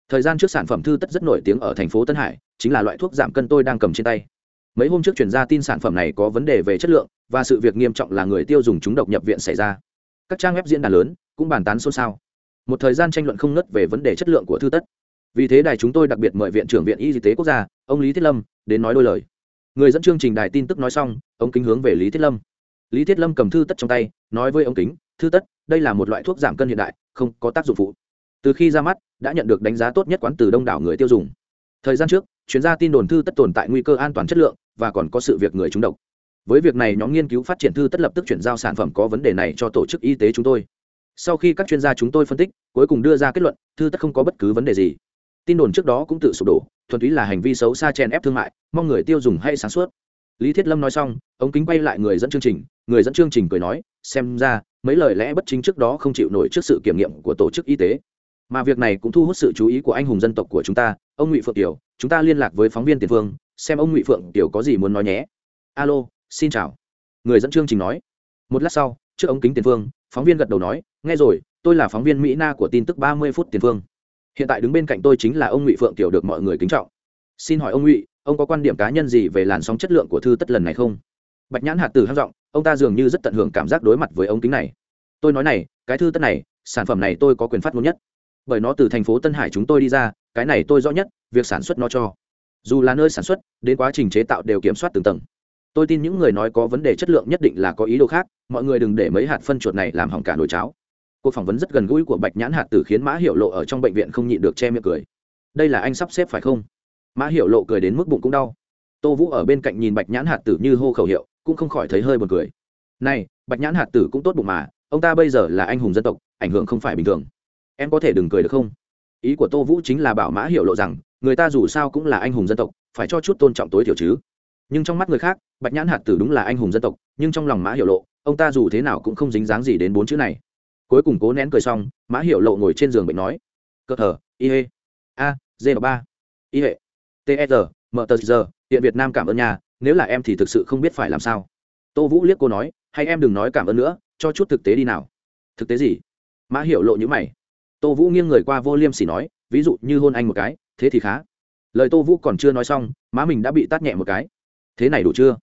Thời gian trước sản phẩm thư tất rất nổi tiếng ở thành phố tân hải, chính là loại thuốc giảm cân tôi đang cầm trên tay. Mấy hôm trước chuyển ra tin sản phẩm này có vấn đề về chất lượng, và sự việc nghiêm trọng là người tiêu dùng chúng độc nhập viện xảy ra. Các trang web diễn đàn lớn cũng bàn tán xôn xao. Một thời gian tranh luận không ngớt về vấn đề chất lượng của thư tất. Vì thế đài chúng tôi đặc biệt mời viện trưởng viện y tế quốc gia, ông lý thiết lâm, đến nói đôi lời. Người dẫn chương trình đài tin tức nói xong, ông kính hướng về lý thiết lâm lý thiết lâm cầm thư tất trong tay, nói với ông kính, thư tất, đây là một loại thuốc giảm cân hiện đại, không có tác dụng phụ. Từ khi ra mắt, đã nhận được đánh giá tốt nhất quán từ đông đảo người tiêu dùng. Thời gian trước, chuyên gia tin đồn thư tất tồn tại nguy cơ an toàn chất lượng và còn có sự việc người trúng độc. Với việc này, nhóm nghiên cứu phát triển thư tất lập tức chuyển giao sản phẩm có vấn đề này cho tổ chức y tế chúng tôi. Sau khi các chuyên gia chúng tôi phân tích, cuối cùng đưa ra kết luận, thư tất không có bất cứ vấn đề gì. Tin đồn trước đó cũng tự sụp đổ, thuần túy là hành vi xấu xa chèn ép thương mại, mong người tiêu dùng hay sáng suốt. Lý thiết lâm nói xong, ống kính quay lại người dẫn chương trình người dẫn chương trình cười nói, xem ra, mấy lời lẽ bất chính trước đó không chịu nổi trước sự kiểm nghiệm của tổ chức y tế. Mà việc này cũng thu hút sự chú ý của anh hùng dân tộc của chúng ta, ông ngụy phượng tiểu chúng ta liên lạc với phóng viên tiền phương, xem ông ngụy phượng tiểu có gì muốn nói nhé. Alo, xin chào. Người dẫn chương trình nói. Một lát sau, trước ống kính tiền phương, phóng viên gật đầu nói, nghe rồi, tôi là phóng viên mỹ na của tin tức ba mươi phút tiền phương. Hiện tại đứng bên cạnh tôi chính là ông ngụy phượng tiểu được mọi người kính trọng. Xin hỏi ông ngụy, ông có quan điểm cá nhân gì về làn sóng chất lượng của thư tất lần này không? Bạch nhãn hạt tử hăng giọng ông ta dường như rất tận hưởng cảm giác đối mặt với ống kính này. Tôi nói này, cái thư tất này, sản phẩm này tôi có quyền phát ngôn nhất. Bởi nó từ thành phố tân hải chúng tôi đi ra, cái này tôi rõ nhất, việc sản xuất nó cho. Dù là nơi sản xuất, đến quá trình chế tạo đều kiểm soát từng tầng. Tôi tin những người nói có vấn đề chất lượng nhất định là có ý đồ khác, mọi người đừng để mấy hạt phân chuột này làm hỏng cả nồi cháo. Cuộc phỏng vấn rất gần gũi của bạch nhãn hạt tử khiến mã hiệu lộ ở trong bệnh viện không nhịn được che miệng cười. Đây là anh sắp xếp phải không? Mã hiệu lộ cười đến mức bụng cũng đau. Tô vũ ở bên cạnh nhìn bạch nhãn hạt tử như hô khẩu hiệu cũng không khỏi thấy hơi buồn cười. Này, bạch nhãn hạt tử cũng tốt bụng mà, ông ta bây giờ là anh hùng dân tộc, ảnh hưởng không phải bình thường. Em có thể đừng cười được không? Ý của tô vũ chính là bảo mã hiểu lộ rằng, người ta dù sao cũng là anh hùng dân tộc, phải cho chút tôn trọng tối thiểu chứ. Nhưng trong mắt người khác, bạch nhãn hạt tử đúng là anh hùng dân tộc, nhưng trong lòng mã hiểu lộ, ông ta dù thế nào cũng không dính dáng gì đến bốn chữ này. Cuối cùng cố nén cười xong, mã hiểu lộ ngồi trên giường bệnh nói, cơ thờ, y hê. A d ba, y hệ. T s m tờ giờ hiện việt nam cảm ơn nhà nếu là em thì thực sự không biết phải làm sao. Tô vũ liếc cô nói, hay em đừng nói cảm ơn nữa, cho chút thực tế đi nào. Thực tế gì? Mã hiểu lộ như mày. Tô vũ nghiêng người qua vô liêm sỉ nói, ví dụ như hôn anh một cái, thế thì khá. Lời tô vũ còn chưa nói xong, má mình đã bị tát nhẹ một cái. Thế này đủ chưa?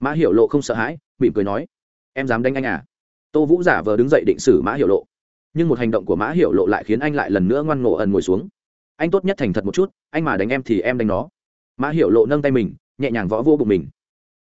Mã hiểu lộ không sợ hãi, mỉm cười nói, em dám đánh anh à? Tô vũ giả vờ đứng dậy định xử mã hiểu lộ. Nhưng một hành động của mã hiểu lộ lại khiến anh lại lần nữa ngoan ngộ ẩn ngồi xuống. Anh tốt nhất thành thật một chút, anh mà đánh em thì em đánh nó. Mã hiểu lộ nâng tay mình nhẹ nhàng võ vô bụng mình.